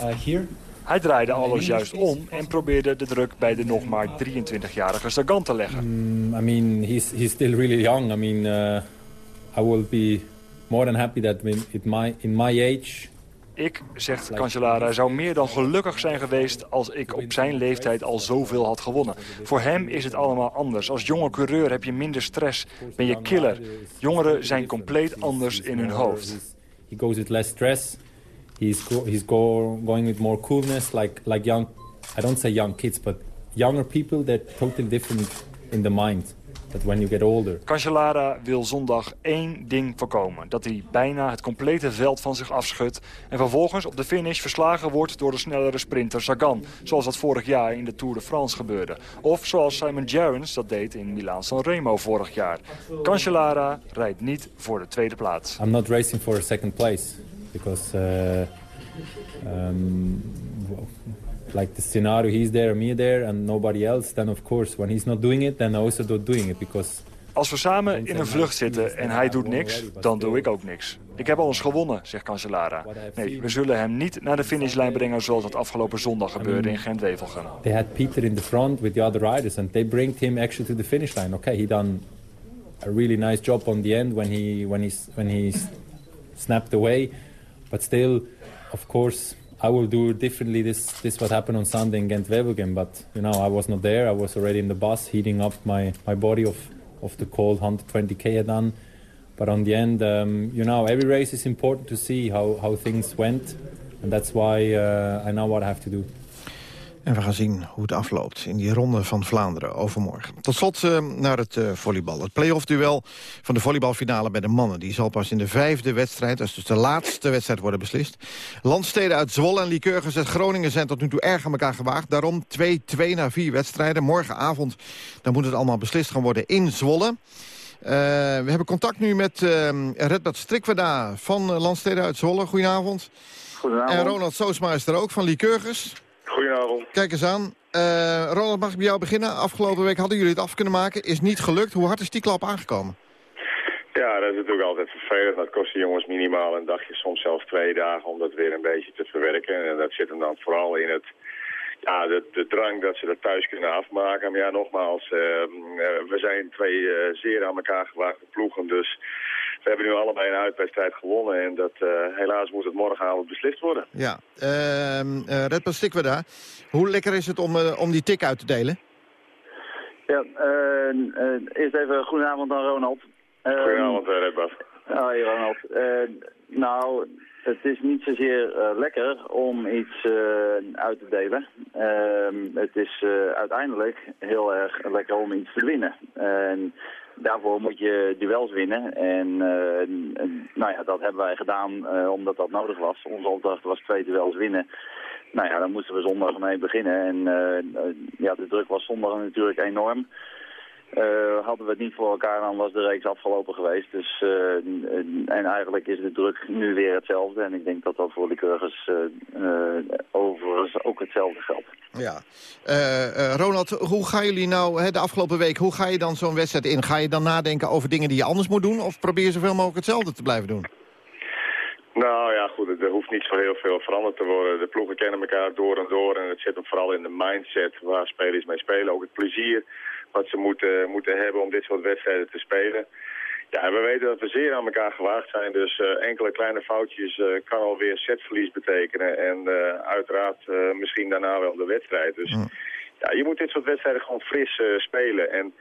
uh, here. Hij draaide alles juist om en probeerde de druk bij de nog maar 23-jarige Sagan te leggen. Mm, I mean, he's he's still really young. I mean, uh, I will be more than happy that at my in my age. Ik, zegt Cancellara, zou meer dan gelukkig zijn geweest als ik op zijn leeftijd al zoveel had gewonnen. Voor hem is het allemaal anders. Als jonge coureur heb je minder stress, ben je killer. Jongeren zijn compleet anders in hun hoofd. He goes with less stress. He's go, he's go, going with more coolness, like like young. I don't say young kids, but younger people. They're totally different in the mind. That when you get older. Cancellara wil zondag één ding voorkomen. Dat hij bijna het complete veld van zich afschudt... en vervolgens op de finish verslagen wordt door de snellere sprinter Sagan. Zoals dat vorig jaar in de Tour de France gebeurde. Of zoals Simon Gerrans dat deed in Milaan-San Remo vorig jaar. Cancellara rijdt niet voor de tweede plaats. I'm not racing for a second place because, uh, um, like the scenario, he's there, me there, and nobody else. Then of course, when he's not doing it, then I also not doing it because Als we samen in een vlucht zitten en hij doet niks, dan doe ik ook niks. Ik heb al eens gewonnen, zegt Cancellara. Nee, we zullen hem niet naar de finishlijn brengen zoals dat afgelopen zondag gebeurde in Gent-Wevelgem. they had Peter in the front with the other riders, and they bring him actually to the finish line. Okay, he done a really nice job on the end when he when he's when he snapped away, but still, of course. I will do differently this this what happened on Sunday in Ghent Wevelgem, but you know I was not there. I was already in the bus heating up my, my body of, of the cold 120k I had done. But on the end, um, you know, every race is important to see how, how things went. And that's why uh, I know what I have to do. En we gaan zien hoe het afloopt in die ronde van Vlaanderen overmorgen. Tot slot eh, naar het eh, volleybal. Het play-off-duel van de volleybalfinale bij de mannen. Die zal pas in de vijfde wedstrijd, dat is dus de laatste wedstrijd, worden beslist. Landsteden uit Zwolle en Lycurgus uit Groningen zijn tot nu toe erg aan elkaar gewaagd. Daarom 2-2 na vier wedstrijden. Morgenavond dan moet het allemaal beslist gaan worden in Zwolle. Eh, we hebben contact nu met uh, Redbert Strikweda van uh, Landsteden uit Zwolle. Goedenavond. Goedenavond. En Ronald Soosma is er ook van Lycurgus. Goedenavond. Kijk eens aan. Uh, Ronald, mag ik bij jou beginnen? Afgelopen week hadden jullie het af kunnen maken. Is niet gelukt. Hoe hard is die klap aangekomen? Ja, dat is natuurlijk altijd vervelend. Dat kost de jongens minimaal een dagje, soms zelfs twee dagen om dat weer een beetje te verwerken. En dat zit hem dan vooral in het, ja, de, de drang dat ze dat thuis kunnen afmaken. Maar ja, nogmaals, uh, we zijn twee uh, zeer aan elkaar gewaagde ploegen. Dus we hebben nu allebei een uitwedstrijd gewonnen. En dat, uh, helaas moet het morgenavond beslist worden. Ja, uh, Red Pastikken we daar. Hoe lekker is het om, om die tik uit te delen? Ja, eerst even goedenavond aan Ronald. Goedenavond, uh, Redbas. Hoi, Ronald. nou, het is niet zozeer uh, lekker om iets uh, uit te delen. Uh, het is uh, uiteindelijk heel erg lekker om iets te winnen. En daarvoor moet je duels winnen. En nou ja, dat hebben wij gedaan omdat dat nodig was. Onze opdracht was twee duels winnen. Nou ja, daar moesten we zondag mee beginnen. En ja, de druk was zondag natuurlijk enorm. Uh, hadden we het niet voor elkaar, dan was de reeks afgelopen geweest. Dus, uh, en eigenlijk is de druk nu weer hetzelfde. En ik denk dat dat voor de Kurgers uh, overigens ook hetzelfde geldt. Ja. Ronald, hoe gaan jullie nou hè, de afgelopen week, hoe ga je dan zo'n wedstrijd in? Ga je dan nadenken over dingen die je anders moet doen? Of probeer je zoveel mogelijk hetzelfde te blijven doen? Nou ja, goed, er hoeft niet zo heel veel veranderd te worden. De ploegen kennen elkaar door en door en het zit hem vooral in de mindset waar spelers mee spelen. Ook het plezier wat ze moeten, moeten hebben om dit soort wedstrijden te spelen. Ja, we weten dat we zeer aan elkaar gewaagd zijn. Dus enkele kleine foutjes kan alweer setverlies betekenen. En uiteraard misschien daarna wel de wedstrijd. Dus ja, je moet dit soort wedstrijden gewoon fris spelen. En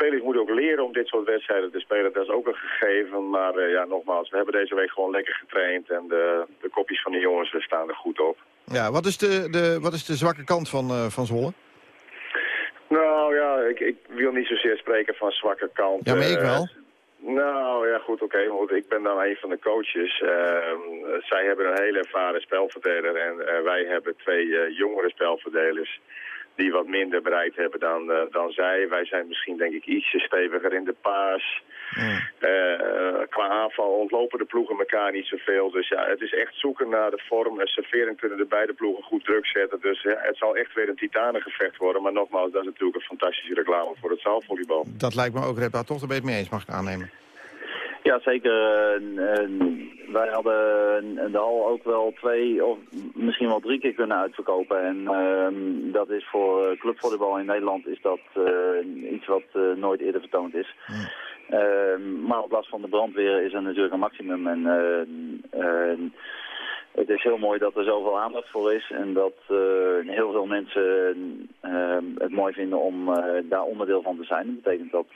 spelers moeten ook leren om dit soort wedstrijden te spelen. Dat is ook een gegeven. Maar uh, ja, nogmaals, we hebben deze week gewoon lekker getraind. En de, de kopjes van de jongens staan er goed op. Ja, wat is de, de, wat is de zwakke kant van, uh, van Zwolle? Nou ja, ik, ik wil niet zozeer spreken van zwakke kant. Ja, maar ik wel. Nou ja, goed, oké. Okay, ik ben dan een van de coaches. Ehm, zij hebben een hele ervaren spelverdeler en wij hebben twee jongere spelverdelers die wat minder bereikt hebben dan, uh, dan zij. Wij zijn misschien denk ik ietsje steviger in de paas. Mm. Uh, qua aanval ontlopen de ploegen elkaar niet zoveel. Dus ja, het is echt zoeken naar de vorm. En servering kunnen de beide ploegen goed druk zetten. Dus ja, het zal echt weer een titanengevecht worden. Maar nogmaals, dat is natuurlijk een fantastische reclame voor het zaalvolleybal. Dat lijkt me ook, Redba, toch een beetje mee eens, mag ik aannemen. Ja, zeker. wij hadden de hal ook wel twee of misschien wel drie keer kunnen uitverkopen. En uh, dat is voor clubvolleybal in Nederland is dat uh, iets wat uh, nooit eerder vertoond is. Mm. maar op last van de brandweer is er natuurlijk een maximum. En het is heel mooi dat er zoveel aandacht voor is en dat uh, heel veel mensen uh, het mooi vinden om uh, daar onderdeel van te zijn. Dat betekent dat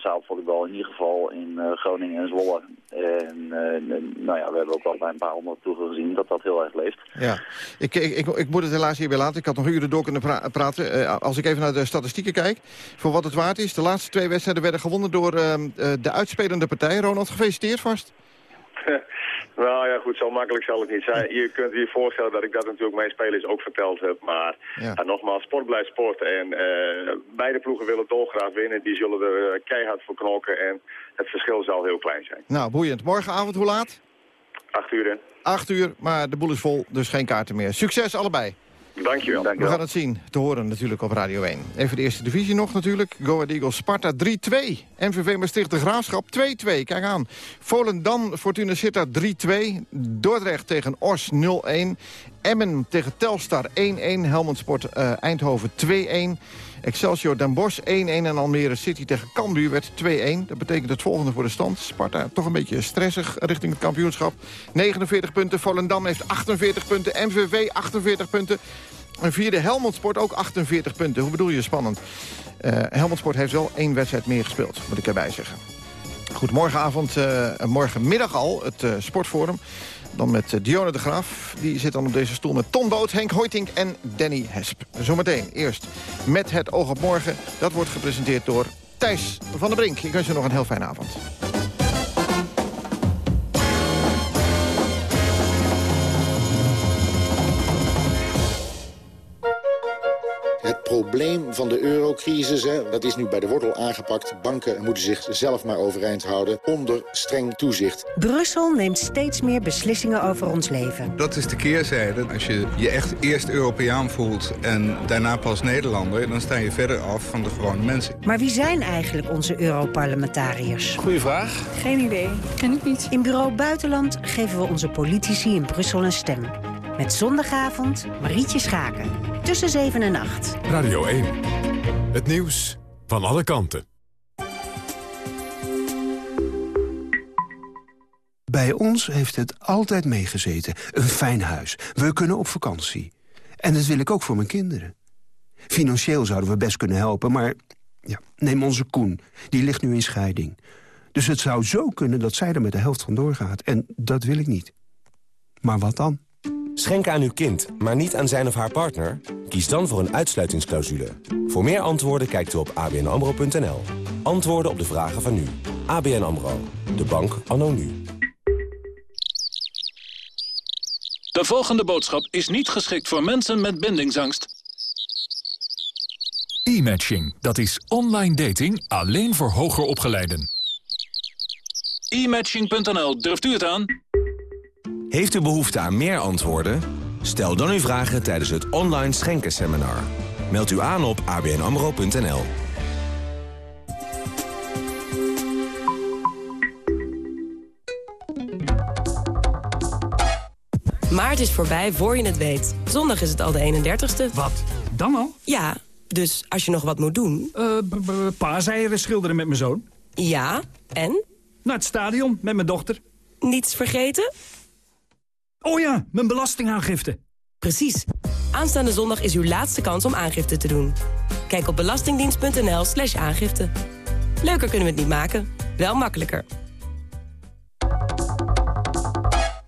zaalvolleybal in ieder geval in Groningen en Zwolle en nou ja, we hebben ook al bij een paar honderd toegen gezien dat dat heel erg leeft. Ja, ik, ik, ik, ik moet het helaas hierbij laten. Ik had nog uren door kunnen pra praten. als ik even naar de statistieken kijk, voor wat het waard is. De laatste twee wedstrijden werden gewonnen door ehm, de uitspelende partij. Ronald, gefeliciteerd vast. *laughs* Nou ja, goed, zo makkelijk zal het niet zijn. Je kunt je voorstellen dat ik dat natuurlijk mijn spelers ook verteld heb. Maar ja. Ja, nogmaals, sport blijft sport. En uh, beide ploegen willen dolgraag winnen. Die zullen er keihard voor knokken. En het verschil zal heel klein zijn. Nou, boeiend. Morgenavond, hoe laat? Acht uur in. Acht uur, maar de boel is vol, dus geen kaarten meer. Succes allebei. Dankjewel. We gaan het zien, te horen natuurlijk op Radio 1. Even de eerste divisie nog natuurlijk. Go Ahead Eagles Sparta 3-2. MVV Maastricht de Graafschap 2-2. Kijk aan. Volendam Fortuna Sittard 3-2. Dordrecht tegen Os 0-1. Emmen tegen Telstar 1-1. Helmond Sport uh, Eindhoven 2-1. Excelsior Den Bosch 1-1 en Almere City tegen Cambuur werd 2-1. Dat betekent het volgende voor de stand. Sparta toch een beetje stressig richting het kampioenschap. 49 punten, Volendam heeft 48 punten, MVV 48 punten. Een vierde Helmond Sport ook 48 punten. Hoe bedoel je spannend? Uh, Helmond Sport heeft wel één wedstrijd meer gespeeld, moet ik erbij zeggen. Goed, morgenavond, uh, morgenmiddag al, het uh, Sportforum. Dan met Dionne de Graaf. Die zit dan op deze stoel met Tom Boot, Henk Hoytink en Danny Hesp. Zometeen eerst met het oog op morgen. Dat wordt gepresenteerd door Thijs van der Brink. Ik wens je nog een heel fijne avond. Probleem van de eurocrisis, hè, dat is nu bij de wortel aangepakt. Banken moeten zich zelf maar overeind houden onder streng toezicht. Brussel neemt steeds meer beslissingen over ons leven. Dat is de keerzijde. Als je je echt eerst Europeaan voelt en daarna pas Nederlander... dan sta je verder af van de gewone mensen. Maar wie zijn eigenlijk onze Europarlementariërs? Goeie vraag. Geen idee. Ken ik niet. In Bureau Buitenland geven we onze politici in Brussel een stem. Met zondagavond Marietje Schaken. Tussen 7 en 8. Radio 1. Het nieuws van alle kanten. Bij ons heeft het altijd meegezeten. Een fijn huis. We kunnen op vakantie. En dat wil ik ook voor mijn kinderen. Financieel zouden we best kunnen helpen, maar... Ja, neem onze Koen. Die ligt nu in scheiding. Dus het zou zo kunnen dat zij er met de helft van doorgaat. En dat wil ik niet. Maar wat dan? Schenk aan uw kind, maar niet aan zijn of haar partner? Kies dan voor een uitsluitingsclausule. Voor meer antwoorden kijkt u op abnamro.nl. Antwoorden op de vragen van nu. ABN AMRO. De bank anno nu. De volgende boodschap is niet geschikt voor mensen met bindingsangst. E-matching, dat is online dating alleen voor hoger opgeleiden. E-matching.nl, durft u het aan? Heeft u behoefte aan meer antwoorden? Stel dan uw vragen tijdens het online schenkenseminar. Meld u aan op abnamro.nl. Maart is voorbij voor je het weet. Zondag is het al de 31ste. Wat? Dan al? Ja, Dus als je nog wat moet doen... Uh, paaseieren schilderen met mijn zoon. Ja, en? Naar het stadion met mijn dochter. Niets vergeten? Oh ja, mijn belastingaangifte. Precies. Aanstaande zondag is uw laatste kans om aangifte te doen. Kijk op belastingdienst.nl slash aangifte. Leuker kunnen we het niet maken, wel makkelijker.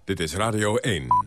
Dit is Radio 1.